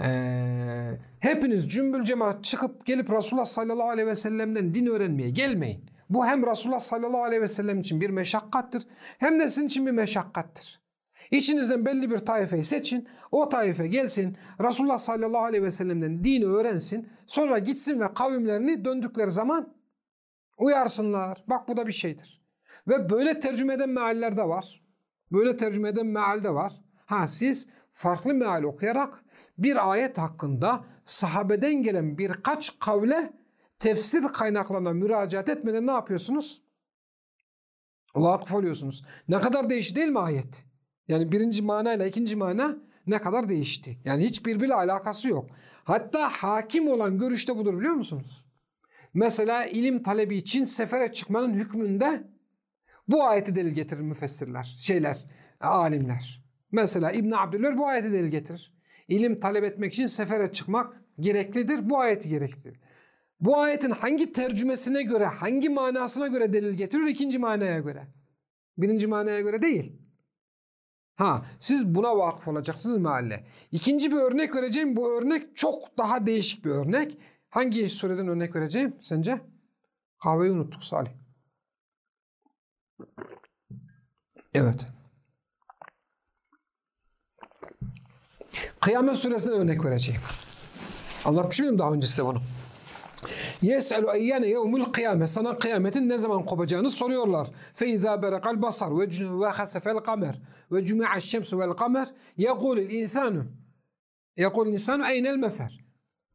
A: Ee, hepiniz cümbül cemaat çıkıp gelip Resulullah sallallahu aleyhi ve sellem'den din öğrenmeye gelmeyin. Bu hem Resulullah sallallahu aleyhi ve sellem için bir meşakkattır hem de sizin için bir meşakkattır. İçinizden belli bir taifeyi seçin. O taife gelsin. Resulullah sallallahu aleyhi ve sellem'den dini öğrensin. Sonra gitsin ve kavimlerini döndükleri zaman uyarsınlar. Bak bu da bir şeydir. Ve böyle tercüme eden mealler de var. Böyle tercüme eden meal de var. Ha siz farklı meal okuyarak bir ayet hakkında sahabeden gelen birkaç kavle tefsir kaynaklarına müracaat etmeden ne yapıyorsunuz? Vakıf oluyorsunuz. Ne kadar değişti değil mi ayet? Yani birinci manayla ikinci mana ne kadar değişti. Yani hiç alakası yok. Hatta hakim olan görüşte budur biliyor musunuz? Mesela ilim talebi için sefere çıkmanın hükmünde bu ayeti delil getirir müfessirler, şeyler, alimler. Mesela İbn Abdülver bu ayeti delil getirir. İlim talep etmek için sefere çıkmak gereklidir. Bu ayeti gereklidir. Bu ayetin hangi tercümesine göre, hangi manasına göre delil getirir? İkinci manaya göre. Birinci manaya göre değil. Ha, siz buna vakıf olacaksınız mahalle. İkinci bir örnek vereceğim. Bu örnek çok daha değişik bir örnek. Hangi sureden örnek vereceğim sence? Kahveyi unuttuk Salih. Evet. Kıyamet suresine örnek vereceğim. Anlatmış mıyım daha önce size bunu? Yes'elu eyyane yevmul kıyamet. Sana kıyametin ne zaman kopacağını soruyorlar. Fe izâ berekal basar ve hasefel kamer ve cumi'aş şemsu vel kamer yekulul insanu yekulul insanu eynel mefer.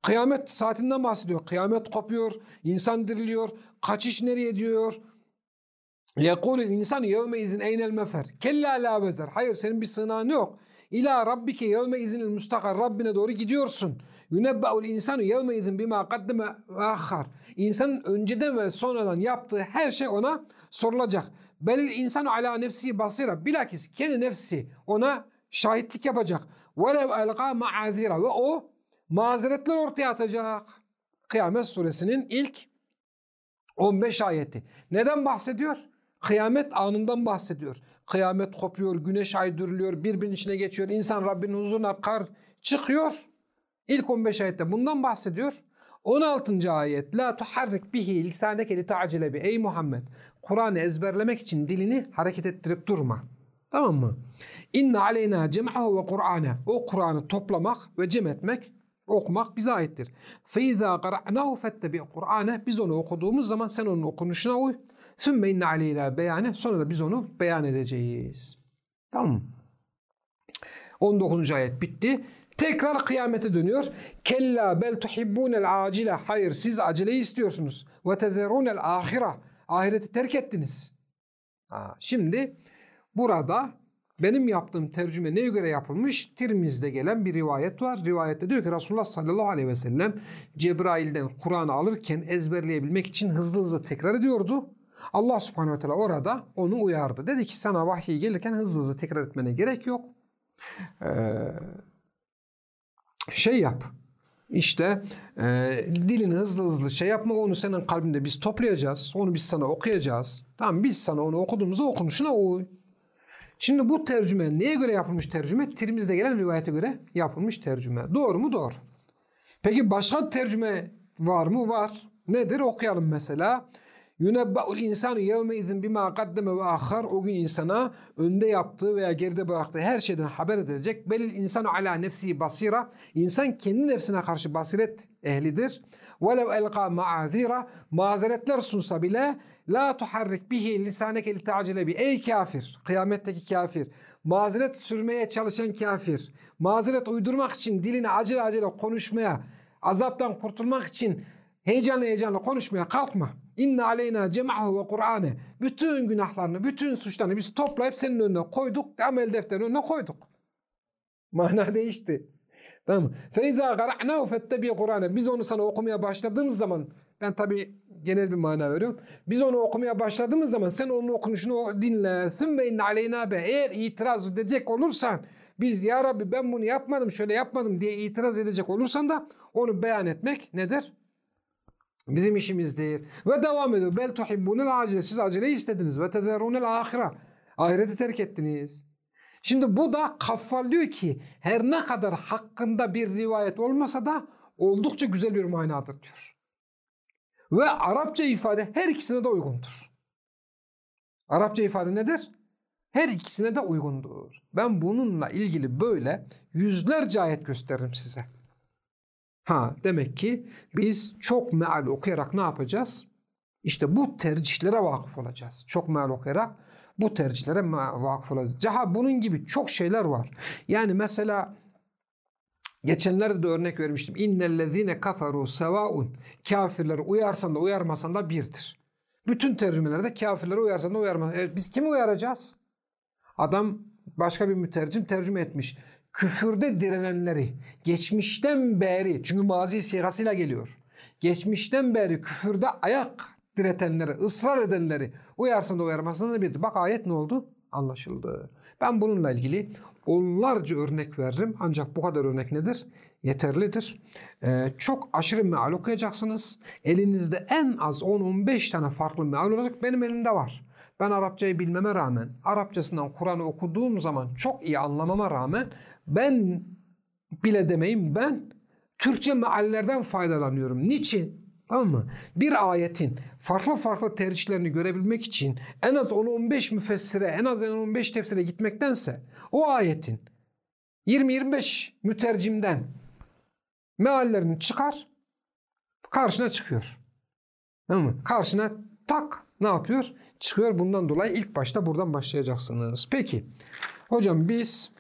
A: Kıyamet saatinden bahsediyor. Kıyamet kopuyor, insan diriliyor, kaçış nereye diyor. Yekulul insan yevme izin eynel mefer. Kella la bezer. Hayır senin bir sığınağın yok. İlâ rabbike yevme izinil mustakar. Rabbine doğru gidiyorsun. Yunebbe'ul insanu yevme izin bima kaddeme ve ahhar. İnsanın önceden ve sonradan yaptığı her şey ona sorulacak. Belil insanu ala nefsi basira. Bilakis kendi nefsi ona şahitlik yapacak. Velev elqa ma'azira. Ve o mazeretler ortaya atacak. Kıyamet suresinin ilk 15 ayeti. Neden bahsediyor? Kıyamet anından bahsediyor. Kıyamet kopuyor, güneş ay dürülüyor, birbirinin içine geçiyor. İnsan Rabbinin huzuruna kar çıkıyor. İlk 15 ayette bundan bahsediyor. 16. ayet La tuharrik bihi lisaneke li ta'cele bi. Ey Muhammed Kur'an'ı ezberlemek için dilini hareket ettirip durma. Tamam mı? İnne aleyna cem'ahu ve Kur'ane. O Kur'an'ı toplamak ve cem etmek, okumak bize aittir. Fe izâ qara'nahu fettebi Kur'ane. Biz onu okuduğumuz zaman sen onun okunuşuna uy. Sümme inne aleyna beyane. Sonra da biz onu beyan edeceğiz. Tamam 19. ayet bitti. Tekrar kıyamete dönüyor. Kella bel tuhibbunel acile. Hayır siz aceleyi istiyorsunuz. Ve tezerunel ahira. Ahireti terk ettiniz. Ha, şimdi burada benim yaptığım tercüme neye göre yapılmış? Tirmiz'de gelen bir rivayet var. Rivayette diyor ki Resulullah sallallahu aleyhi ve sellem Cebrail'den Kur'an'ı alırken ezberleyebilmek için hızlı hızlı tekrar ediyordu. Allah subhanehu ve teala orada onu uyardı. Dedi ki sana vahiy gelirken hızlı hızlı tekrar etmene gerek yok. Eee şey yap. İşte e, dilini hızlı hızlı şey yapma onu senin kalbinde biz toplayacağız. Onu biz sana okuyacağız. Tamam biz sana onu okuduğumuzda okunuşuna uy. Şimdi bu tercüme neye göre yapılmış tercüme? Tirmiz'de gelen rivayete göre yapılmış tercüme. Doğru mu? Doğru. Peki başka tercüme var mı? Var. Nedir? Okuyalım mesela. Yunebbe'ul insanu yevme izin bima kaddeme ve ahar. O gün insana önde yaptığı veya geride bıraktığı her şeyden haber edilecek. Belil insanu ala nefsi basira. İnsan kendi nefsine karşı basiret ehlidir. Velev elqa maazira. Mazeretler sunsa bile la tuharrik bihi lisaneke li ta'cile bi. Ey kafir. Kıyametteki kafir. Mazeret sürmeye çalışan kafir. Mazeret uydurmak için dilini acele acele konuşmaya, azaptan kurtulmak için heyecanlı heyecanlı konuşmaya kalkma. İnne aleyna cem'ahu ve Kur'ane. Bütün günahlarını, bütün suçlarını biz toplayıp senin önüne koyduk. Amel defterinin önüne koyduk. Mana [laughs] değişti. Tamam mı? Feiza qara'nahu fettebi Kur'ane. Biz onu sana okumaya başladığımız zaman ben tabi genel bir mana veriyorum. Biz onu okumaya başladığımız zaman sen onun okunuşunu dinle. Sümme inne aleyna be. Eğer itiraz edecek olursan biz ya Rabbi ben bunu yapmadım şöyle yapmadım diye itiraz edecek olursan da onu beyan etmek nedir? Bizim işimizdir. Ve devam ediyor. Bel tuhibbunel acile. Siz aceleyi istediniz. Ve tezerunel ahira. Ahireti terk ettiniz. Şimdi bu da Kaffal diyor ki her ne kadar hakkında bir rivayet olmasa da oldukça güzel bir manadır diyor. Ve Arapça ifade her ikisine de uygundur. Arapça ifade nedir? Her ikisine de uygundur. Ben bununla ilgili böyle yüzlerce ayet gösteririm size. Ha demek ki biz çok meal okuyarak ne yapacağız? İşte bu tercihlere vakıf olacağız. Çok meal okuyarak bu tercihlere vakıf olacağız. Caha bunun gibi çok şeyler var. Yani mesela geçenlerde de örnek vermiştim. İnnellezine kaferu sevaun. Kafirleri uyarsan da uyarmasan da birdir. Bütün tercümelerde kafirleri uyarsan da uyarmasan. E, biz kimi uyaracağız? Adam başka bir mütercim tercüme etmiş küfürde direnenleri geçmişten beri çünkü mazi sigasıyla geliyor. Geçmişten beri küfürde ayak diretenleri, ısrar edenleri uyarsın da uyarmasın da bir. Bak ayet ne oldu? Anlaşıldı. Ben bununla ilgili onlarca örnek veririm. Ancak bu kadar örnek nedir? Yeterlidir. Ee, çok aşırı meal okuyacaksınız. Elinizde en az 10-15 tane farklı meal olacak. Benim elimde var. Ben Arapçayı bilmeme rağmen, Arapçasından Kur'an'ı okuduğum zaman çok iyi anlamama rağmen ben bile demeyim ben Türkçe meallerden faydalanıyorum. Niçin? Tamam mı? Bir ayetin farklı farklı tercihlerini görebilmek için en az 10-15 müfessire, en az 10-15 tefsire gitmektense o ayetin 20-25 mütercimden meallerini çıkar, karşına çıkıyor. Tamam mı? Karşına tak ne yapıyor? Çıkıyor. Bundan dolayı ilk başta buradan başlayacaksınız. Peki. Hocam biz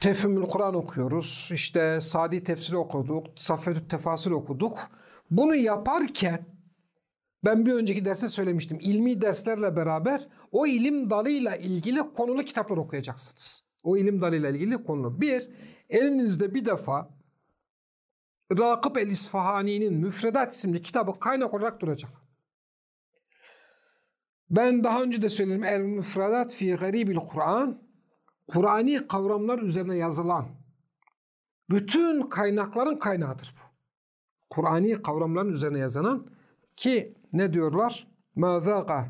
A: Tefhimül Kur'an okuyoruz. İşte Sadi tefsiri okuduk. Saffetü Tefasir okuduk. Bunu yaparken ben bir önceki derste söylemiştim. İlmi derslerle beraber o ilim dalıyla ilgili konulu kitaplar okuyacaksınız. O ilim dalıyla ilgili konulu. Bir, elinizde bir defa Rakıp el-İsfahani'nin Müfredat isimli kitabı kaynak olarak duracak. Ben daha önce de söyledim. El-Müfredat fi garibil Kur'an Kur'ani kavramlar üzerine yazılan bütün kaynakların kaynağıdır bu. Kur'ani kavramların üzerine yazılan ki ne diyorlar? مَا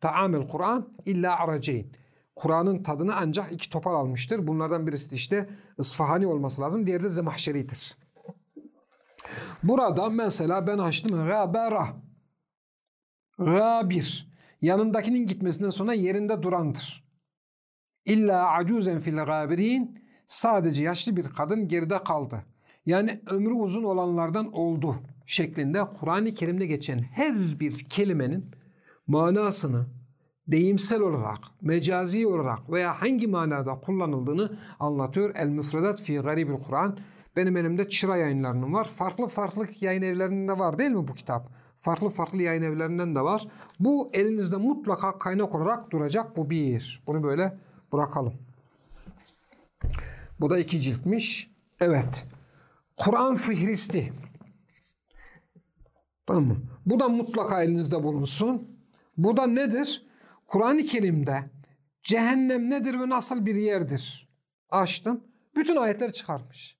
A: ta'amel Kur'an illa araceyn. Kur'an'ın tadını ancak iki topal almıştır. Bunlardan birisi de işte İsfahani olması lazım. Diğeri de Zemahşeri'dir. Burada mesela ben açtım gâbera. Gâbir. Yanındakinin gitmesinden sonra yerinde durandır. İlla acuzen fil gabirin sadece yaşlı bir kadın geride kaldı. Yani ömrü uzun olanlardan oldu şeklinde Kur'an-ı Kerim'de geçen her bir kelimenin manasını deyimsel olarak, mecazi olarak veya hangi manada kullanıldığını anlatıyor. El Müfredat fi Garibil Kur'an. Benim elimde Çıra yayınlarının var. Farklı farklı yayın evlerinde var değil mi bu kitap? Farklı farklı yayın evlerinden de var. Bu elinizde mutlaka kaynak olarak duracak. Bu bir. Bunu böyle bırakalım. Bu da iki ciltmiş. Evet. Kur'an fihristi. Tamam mı? Bu da mutlaka elinizde bulunsun. Bu da nedir? Kur'an-ı Kerim'de cehennem nedir ve nasıl bir yerdir? Açtım. Bütün ayetleri çıkarmış.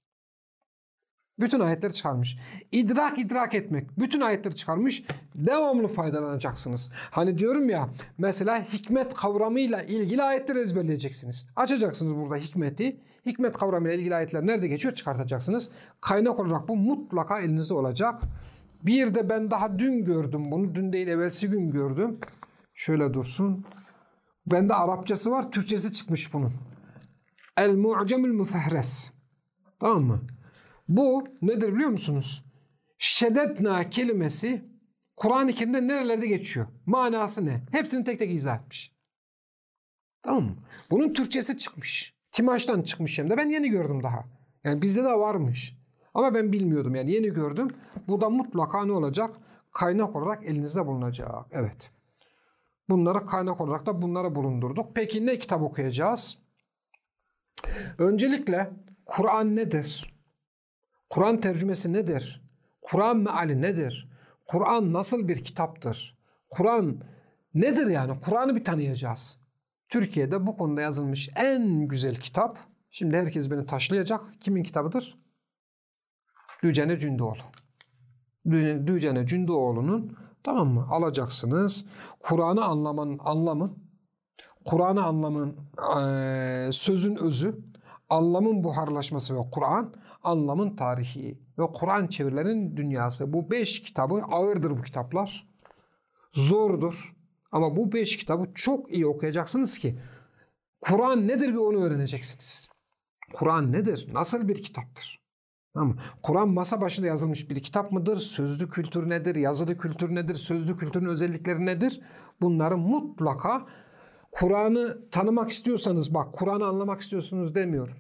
A: Bütün ayetleri çıkarmış. İdrak idrak etmek. Bütün ayetleri çıkarmış. Devamlı faydalanacaksınız. Hani diyorum ya mesela hikmet kavramıyla ilgili ayetleri ezberleyeceksiniz. Açacaksınız burada hikmeti. Hikmet kavramıyla ilgili ayetler nerede geçiyor çıkartacaksınız. Kaynak olarak bu mutlaka elinizde olacak. Bir de ben daha dün gördüm bunu. Dün değil evvelsi gün gördüm. Şöyle dursun. Bende Arapçası var, Türkçesi çıkmış bunun. El Mu'cemül Müfehres. Tamam mı? Bu nedir biliyor musunuz? Şeddetna kelimesi Kur'an-ı Kerim'de nerelerde geçiyor? Manası ne? Hepsini tek tek izah etmiş. Tamam mı? Bunun Türkçesi çıkmış. Timaş'tan çıkmış hem de ben yeni gördüm daha. Yani bizde de varmış. Ama ben bilmiyordum yani yeni gördüm. Bu da mutlaka ne olacak? Kaynak olarak elinizde bulunacak. Evet. Bunları kaynak olarak da bunları bulundurduk. Peki ne kitap okuyacağız? Öncelikle Kur'an nedir? Kur'an tercümesi nedir? Kur'an meali nedir? Kur'an nasıl bir kitaptır? Kur'an nedir yani? Kur'an'ı bir tanıyacağız. Türkiye'de bu konuda yazılmış en güzel kitap. Şimdi herkes beni taşlayacak. Kimin kitabıdır? Dücene Cündoğlu. Dücene Cündoğlu'nun tamam mı? Alacaksınız. Kur'an'ı anlamanın anlamı, Kur'an'ı anlamın e, sözün özü, anlamın buharlaşması ve Kur'an, anlamın tarihi ve Kur'an çevirilerinin dünyası. Bu beş kitabı ağırdır bu kitaplar. Zordur. Ama bu beş kitabı çok iyi okuyacaksınız ki Kur'an nedir bir onu öğreneceksiniz. Kur'an nedir? Nasıl bir kitaptır? Tamam Kur'an masa başında yazılmış bir kitap mıdır? Sözlü kültür nedir? Yazılı kültür nedir? Sözlü kültürün özellikleri nedir? Bunları mutlaka Kur'an'ı tanımak istiyorsanız bak Kur'an'ı anlamak istiyorsunuz demiyorum.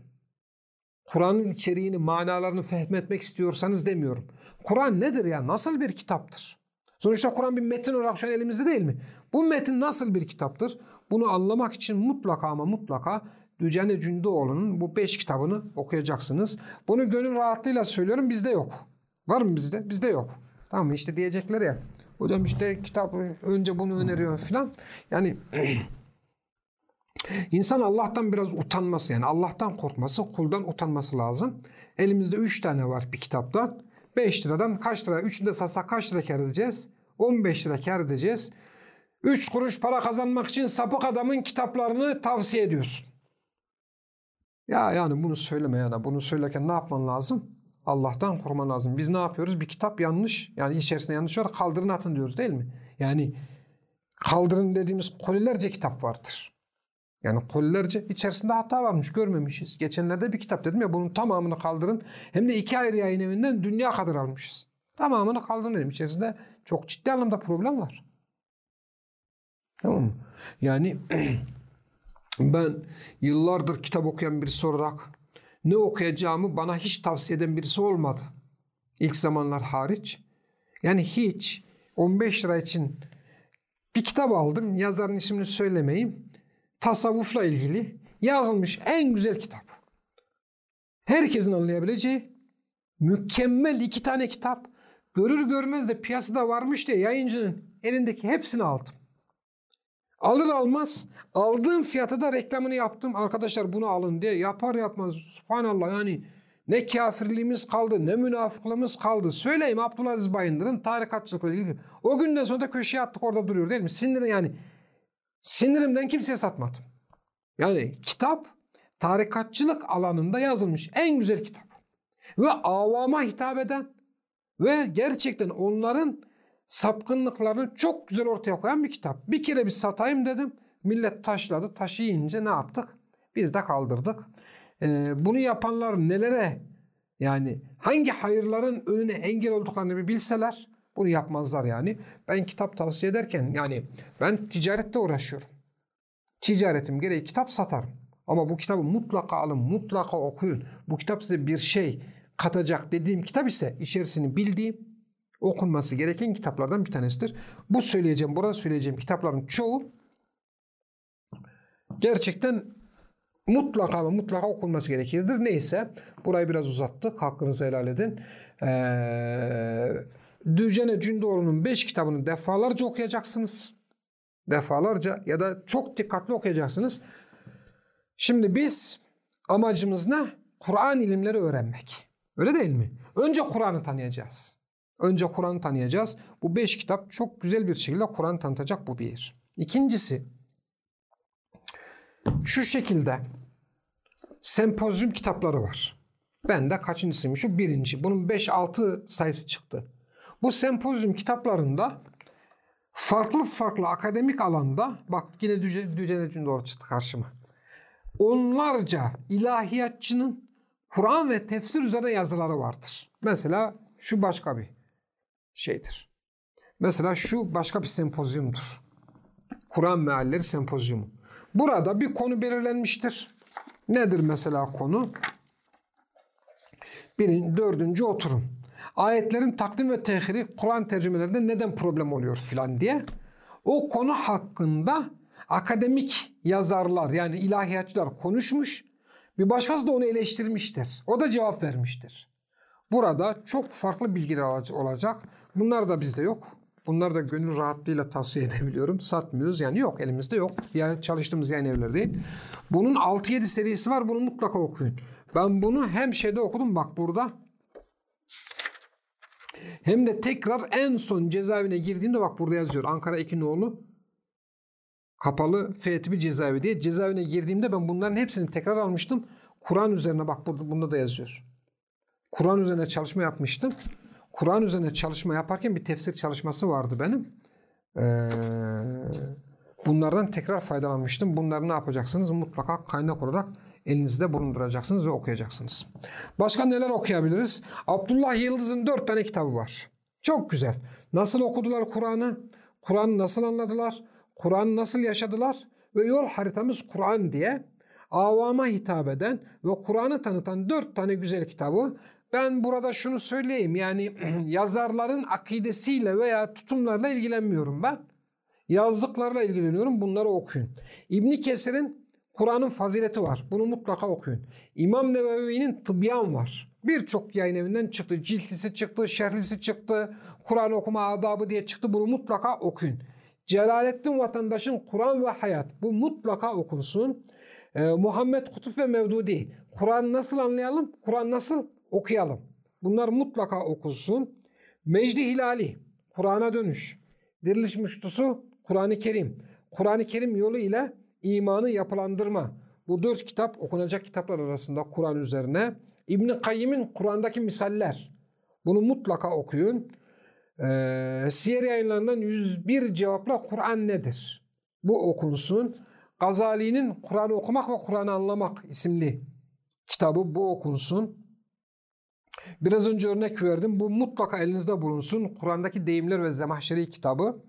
A: Kur'an'ın içeriğini, manalarını fehmetmek istiyorsanız demiyorum. Kur'an nedir ya? Nasıl bir kitaptır? Sonuçta Kur'an bir metin olarak şu an elimizde değil mi? Bu metin nasıl bir kitaptır? Bunu anlamak için mutlaka ama mutlaka Dücene Cündoğlu'nun bu beş kitabını okuyacaksınız. Bunu gönül rahatlığıyla söylüyorum bizde yok. Var mı bizde? Bizde yok. Tamam mı? İşte diyecekler ya. Hocam işte kitap önce bunu öneriyor falan. Yani [clears throat] insan Allah'tan biraz utanması yani Allah'tan korkması, kuldan utanması lazım. Elimizde üç tane var bir kitaptan. 5 liradan kaç lira? Üçünü de satsak kaç lira kar edeceğiz? 15 lira kar edeceğiz. 3 kuruş para kazanmak için sapık adamın kitaplarını tavsiye ediyorsun. Ya yani bunu söyleme yani. Bunu söylerken ne yapman lazım? Allah'tan korkman lazım. Biz ne yapıyoruz? Bir kitap yanlış. Yani içerisinde yanlış var. Kaldırın atın diyoruz değil mi? Yani kaldırın dediğimiz kolilerce kitap vardır. Yani kolilerce içerisinde hata varmış görmemişiz. Geçenlerde bir kitap dedim ya bunun tamamını kaldırın. Hem de iki ayrı yayın evinden dünya kadar almışız. Tamamını kaldırın dedim. İçerisinde çok ciddi anlamda problem var. Tamam mı? Yani [clears throat] ben yıllardır kitap okuyan birisi olarak ne okuyacağımı bana hiç tavsiye eden birisi olmadı. İlk zamanlar hariç. Yani hiç 15 lira için bir kitap aldım. Yazarın ismini söylemeyeyim tasavvufla ilgili yazılmış en güzel kitap. Herkesin anlayabileceği mükemmel iki tane kitap. Görür görmez de piyasada varmış diye yayıncının elindeki hepsini aldım. Alır almaz aldığım fiyata da reklamını yaptım. Arkadaşlar bunu alın diye yapar yapmaz subhanallah yani ne kafirliğimiz kaldı ne münafıklığımız kaldı. Söyleyeyim Abdülaziz Bayındır'ın tarikatçılıkla ilgili. O günden sonra da köşeye attık orada duruyor değil mi? Sinir yani Sinirimden kimseye satmadım. Yani kitap tarikatçılık alanında yazılmış en güzel kitap. Ve avama hitap eden ve gerçekten onların sapkınlıklarını çok güzel ortaya koyan bir kitap. Bir kere bir satayım dedim. Millet taşladı. Taşıyınca ne yaptık? Biz de kaldırdık. Ee, bunu yapanlar nelere yani hangi hayırların önüne engel olduklarını bir bilseler bunu yapmazlar yani. Ben kitap tavsiye ederken yani ben ticarette uğraşıyorum. Ticaretim gereği kitap satarım. Ama bu kitabı mutlaka alın, mutlaka okuyun. Bu kitap size bir şey katacak dediğim kitap ise içerisini bildiğim, okunması gereken kitaplardan bir tanesidir. Bu söyleyeceğim, burada söyleyeceğim kitapların çoğu gerçekten mutlaka ama mutlaka okunması gerekirdir. Neyse burayı biraz uzattık. Hakkınızı helal edin. Eee Dücene Cündoğlu'nun 5 kitabını defalarca okuyacaksınız. Defalarca ya da çok dikkatli okuyacaksınız. Şimdi biz amacımız ne? Kur'an ilimleri öğrenmek. Öyle değil mi? Önce Kur'an'ı tanıyacağız. Önce Kur'an'ı tanıyacağız. Bu beş kitap çok güzel bir şekilde Kur'an'ı tanıtacak bu bir. İkincisi şu şekilde sempozyum kitapları var. Ben de kaçıncısıyım? Şu birinci. Bunun 5-6 sayısı çıktı. Bu sempozyum kitaplarında farklı farklı akademik alanda bak yine Düce, Dücenecin doğru çıktı karşıma. Onlarca ilahiyatçının Kur'an ve tefsir üzerine yazıları vardır. Mesela şu başka bir şeydir. Mesela şu başka bir sempozyumdur. Kur'an mealleri sempozyumu. Burada bir konu belirlenmiştir. Nedir mesela konu? Birinci, dördüncü oturum. Ayetlerin takdim ve tehiri Kur'an tercümelerinde neden problem oluyor filan diye. O konu hakkında akademik yazarlar yani ilahiyatçılar konuşmuş. Bir başkası da onu eleştirmiştir. O da cevap vermiştir. Burada çok farklı bilgiler olacak. Bunlar da bizde yok. Bunlar da gönül rahatlığıyla tavsiye [laughs] edebiliyorum. Satmıyoruz yani yok elimizde yok. Yani çalıştığımız yayın evleri değil. Bunun 6-7 serisi var. Bunu mutlaka okuyun. Ben bunu hem şeyde okudum bak burada. Hem de tekrar en son cezaevine girdiğimde bak burada yazıyor. Ankara Ekinoğlu kapalı F tipi cezaevi diye. Cezaevine girdiğimde ben bunların hepsini tekrar almıştım. Kur'an üzerine bak burada bunda da yazıyor. Kur'an üzerine çalışma yapmıştım. Kur'an üzerine çalışma yaparken bir tefsir çalışması vardı benim. Ee, bunlardan tekrar faydalanmıştım. Bunları ne yapacaksınız? Mutlaka kaynak olarak elinizde bulunduracaksınız ve okuyacaksınız. Başka neler okuyabiliriz? Abdullah Yıldız'ın dört tane kitabı var. Çok güzel. Nasıl okudular Kur'an'ı? Kur'an'ı nasıl anladılar? Kur'an'ı nasıl yaşadılar? Ve yol haritamız Kur'an diye avama hitap eden ve Kur'an'ı tanıtan dört tane güzel kitabı ben burada şunu söyleyeyim yani [clears throat] yazarların akidesiyle veya tutumlarla ilgilenmiyorum ben. Yazdıklarla ilgileniyorum bunları okuyun. İbni Kesir'in Kur'an'ın fazileti var. Bunu mutlaka okuyun. İmam Nevevi'nin Tıbyan var. Birçok yayın evinden çıktı. Ciltlisi çıktı, şerhlisi çıktı. Kur'an okuma adabı diye çıktı. Bunu mutlaka okuyun. Celalettin Vatandaş'ın Kur'an ve Hayat. Bu mutlaka okunsun. Ee, Muhammed Kutup ve Mevdudi. Kur'an nasıl anlayalım? Kur'an nasıl okuyalım? Bunlar mutlaka okunsun. Mecdi Hilali. Kur'an'a dönüş. Diriliş Müştusu Kur'an-ı Kerim. Kur'an-ı Kerim yolu ile imanı yapılandırma. Bu dört kitap okunacak kitaplar arasında Kur'an üzerine. İbn-i Kayyim'in Kur'an'daki misaller. Bunu mutlaka okuyun. Ee, Siyer yayınlarından 101 cevapla Kur'an nedir? Bu okunsun. Gazali'nin Kur'an'ı okumak ve Kur'an'ı anlamak isimli kitabı bu okunsun. Biraz önce örnek verdim. Bu mutlaka elinizde bulunsun. Kur'an'daki deyimler ve zemahşeri kitabı.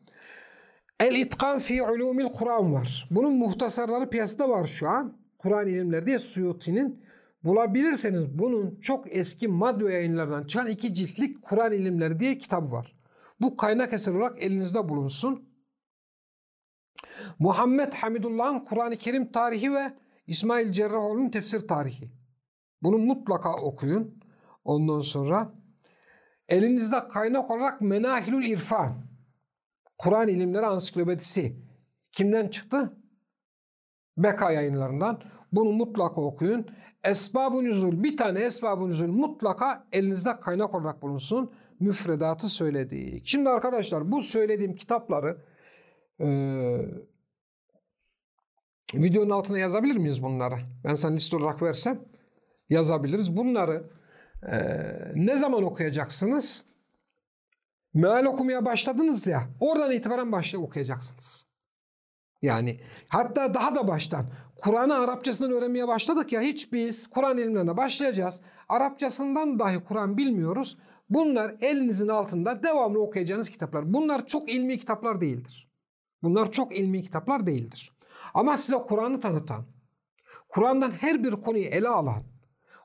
A: El İtkan fi ulumil Kur'an var. Bunun muhtasarları piyasada var şu an. Kur'an ilimleri diye Suyuti'nin. Bulabilirseniz bunun çok eski Madyo yayınlarından çıkan iki ciltlik Kur'an ilimleri diye kitabı var. Bu kaynak eser olarak elinizde bulunsun. Muhammed Hamidullah'ın Kur'an-ı Kerim tarihi ve İsmail Cerrahoğlu'nun tefsir tarihi. Bunu mutlaka okuyun. Ondan sonra elinizde kaynak olarak Menahilül İrfan. Kur'an ilimleri ansiklopedisi. Kimden çıktı? Beka yayınlarından. Bunu mutlaka okuyun. Esbab-ı bir tane Esbab-ı mutlaka elinizde kaynak olarak bulunsun. Müfredatı söyledik. Şimdi arkadaşlar bu söylediğim kitapları e, videonun altına yazabilir miyiz bunları? Ben sana liste olarak versem yazabiliriz. Bunları e, ne zaman okuyacaksınız? Meal okumaya başladınız ya, oradan itibaren başla okuyacaksınız. Yani hatta daha da baştan Kur'an'ı Arapçasından öğrenmeye başladık ya hiç biz Kur'an ilimlerine başlayacağız. Arapçasından dahi Kur'an bilmiyoruz. Bunlar elinizin altında devamlı okuyacağınız kitaplar. Bunlar çok ilmi kitaplar değildir. Bunlar çok ilmi kitaplar değildir. Ama size Kur'an'ı tanıtan, Kur'an'dan her bir konuyu ele alan,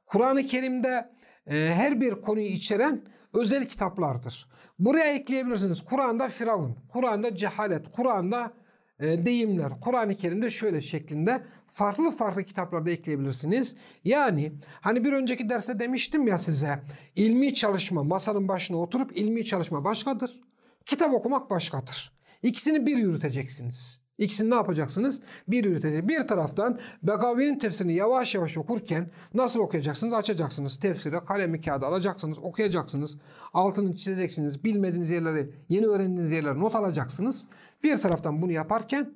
A: Kur'an-ı Kerim'de e, her bir konuyu içeren özel kitaplardır. Buraya ekleyebilirsiniz. Kur'an'da Firavun, Kur'an'da cehalet, Kur'an'da e, deyimler, Kur'an-ı Kerim'de şöyle şeklinde farklı farklı kitaplarda ekleyebilirsiniz. Yani hani bir önceki derste demiştim ya size ilmi çalışma masanın başına oturup ilmi çalışma başkadır. Kitap okumak başkadır. İkisini bir yürüteceksiniz. İkisini ne yapacaksınız? Bir yürütecek. Bir taraftan Begavi'nin tefsirini yavaş yavaş okurken nasıl okuyacaksınız? Açacaksınız. Tefsire kalemi kağıdı alacaksınız. Okuyacaksınız. Altını çizeceksiniz. Bilmediğiniz yerleri, yeni öğrendiğiniz yerleri not alacaksınız. Bir taraftan bunu yaparken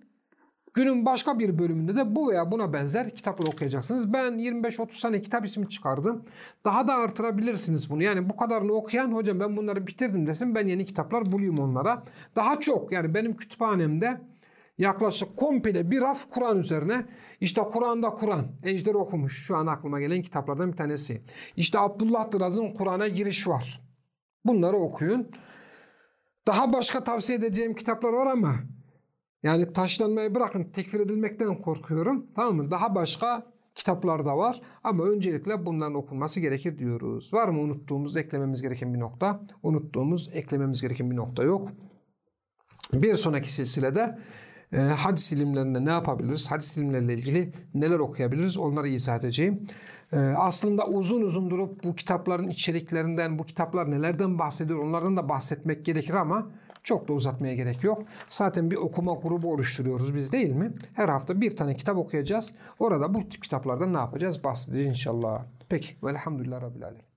A: Günün başka bir bölümünde de bu veya buna benzer kitaplar okuyacaksınız. Ben 25-30 tane kitap ismi çıkardım. Daha da artırabilirsiniz bunu. Yani bu kadarını okuyan hocam ben bunları bitirdim desin ben yeni kitaplar bulayım onlara. Daha çok yani benim kütüphanemde yaklaşık komple bir raf Kur'an üzerine. İşte Kur'an'da Kur'an. Ejder okumuş. Şu an aklıma gelen kitaplardan bir tanesi. İşte Abdullah Dıraz'ın Kur'an'a giriş var. Bunları okuyun. Daha başka tavsiye edeceğim kitaplar var ama yani taşlanmayı bırakın tekfir edilmekten korkuyorum. Tamam mı? Daha başka kitaplar da var ama öncelikle bunların okunması gerekir diyoruz. Var mı unuttuğumuz, eklememiz gereken bir nokta? Unuttuğumuz, eklememiz gereken bir nokta yok. Bir sonraki silsilede e, hadis ilimlerinde ne yapabiliriz? Hadis ilimleriyle ilgili neler okuyabiliriz? Onları izah edeceğim. E, aslında uzun uzun durup bu kitapların içeriklerinden, bu kitaplar nelerden bahsediyor onlardan da bahsetmek gerekir ama çok da uzatmaya gerek yok. Zaten bir okuma grubu oluşturuyoruz biz değil mi? Her hafta bir tane kitap okuyacağız. Orada bu tip kitaplardan ne yapacağız? Bahsedeceğiz inşallah. Peki. Velhamdülillah Rabbil Alemin.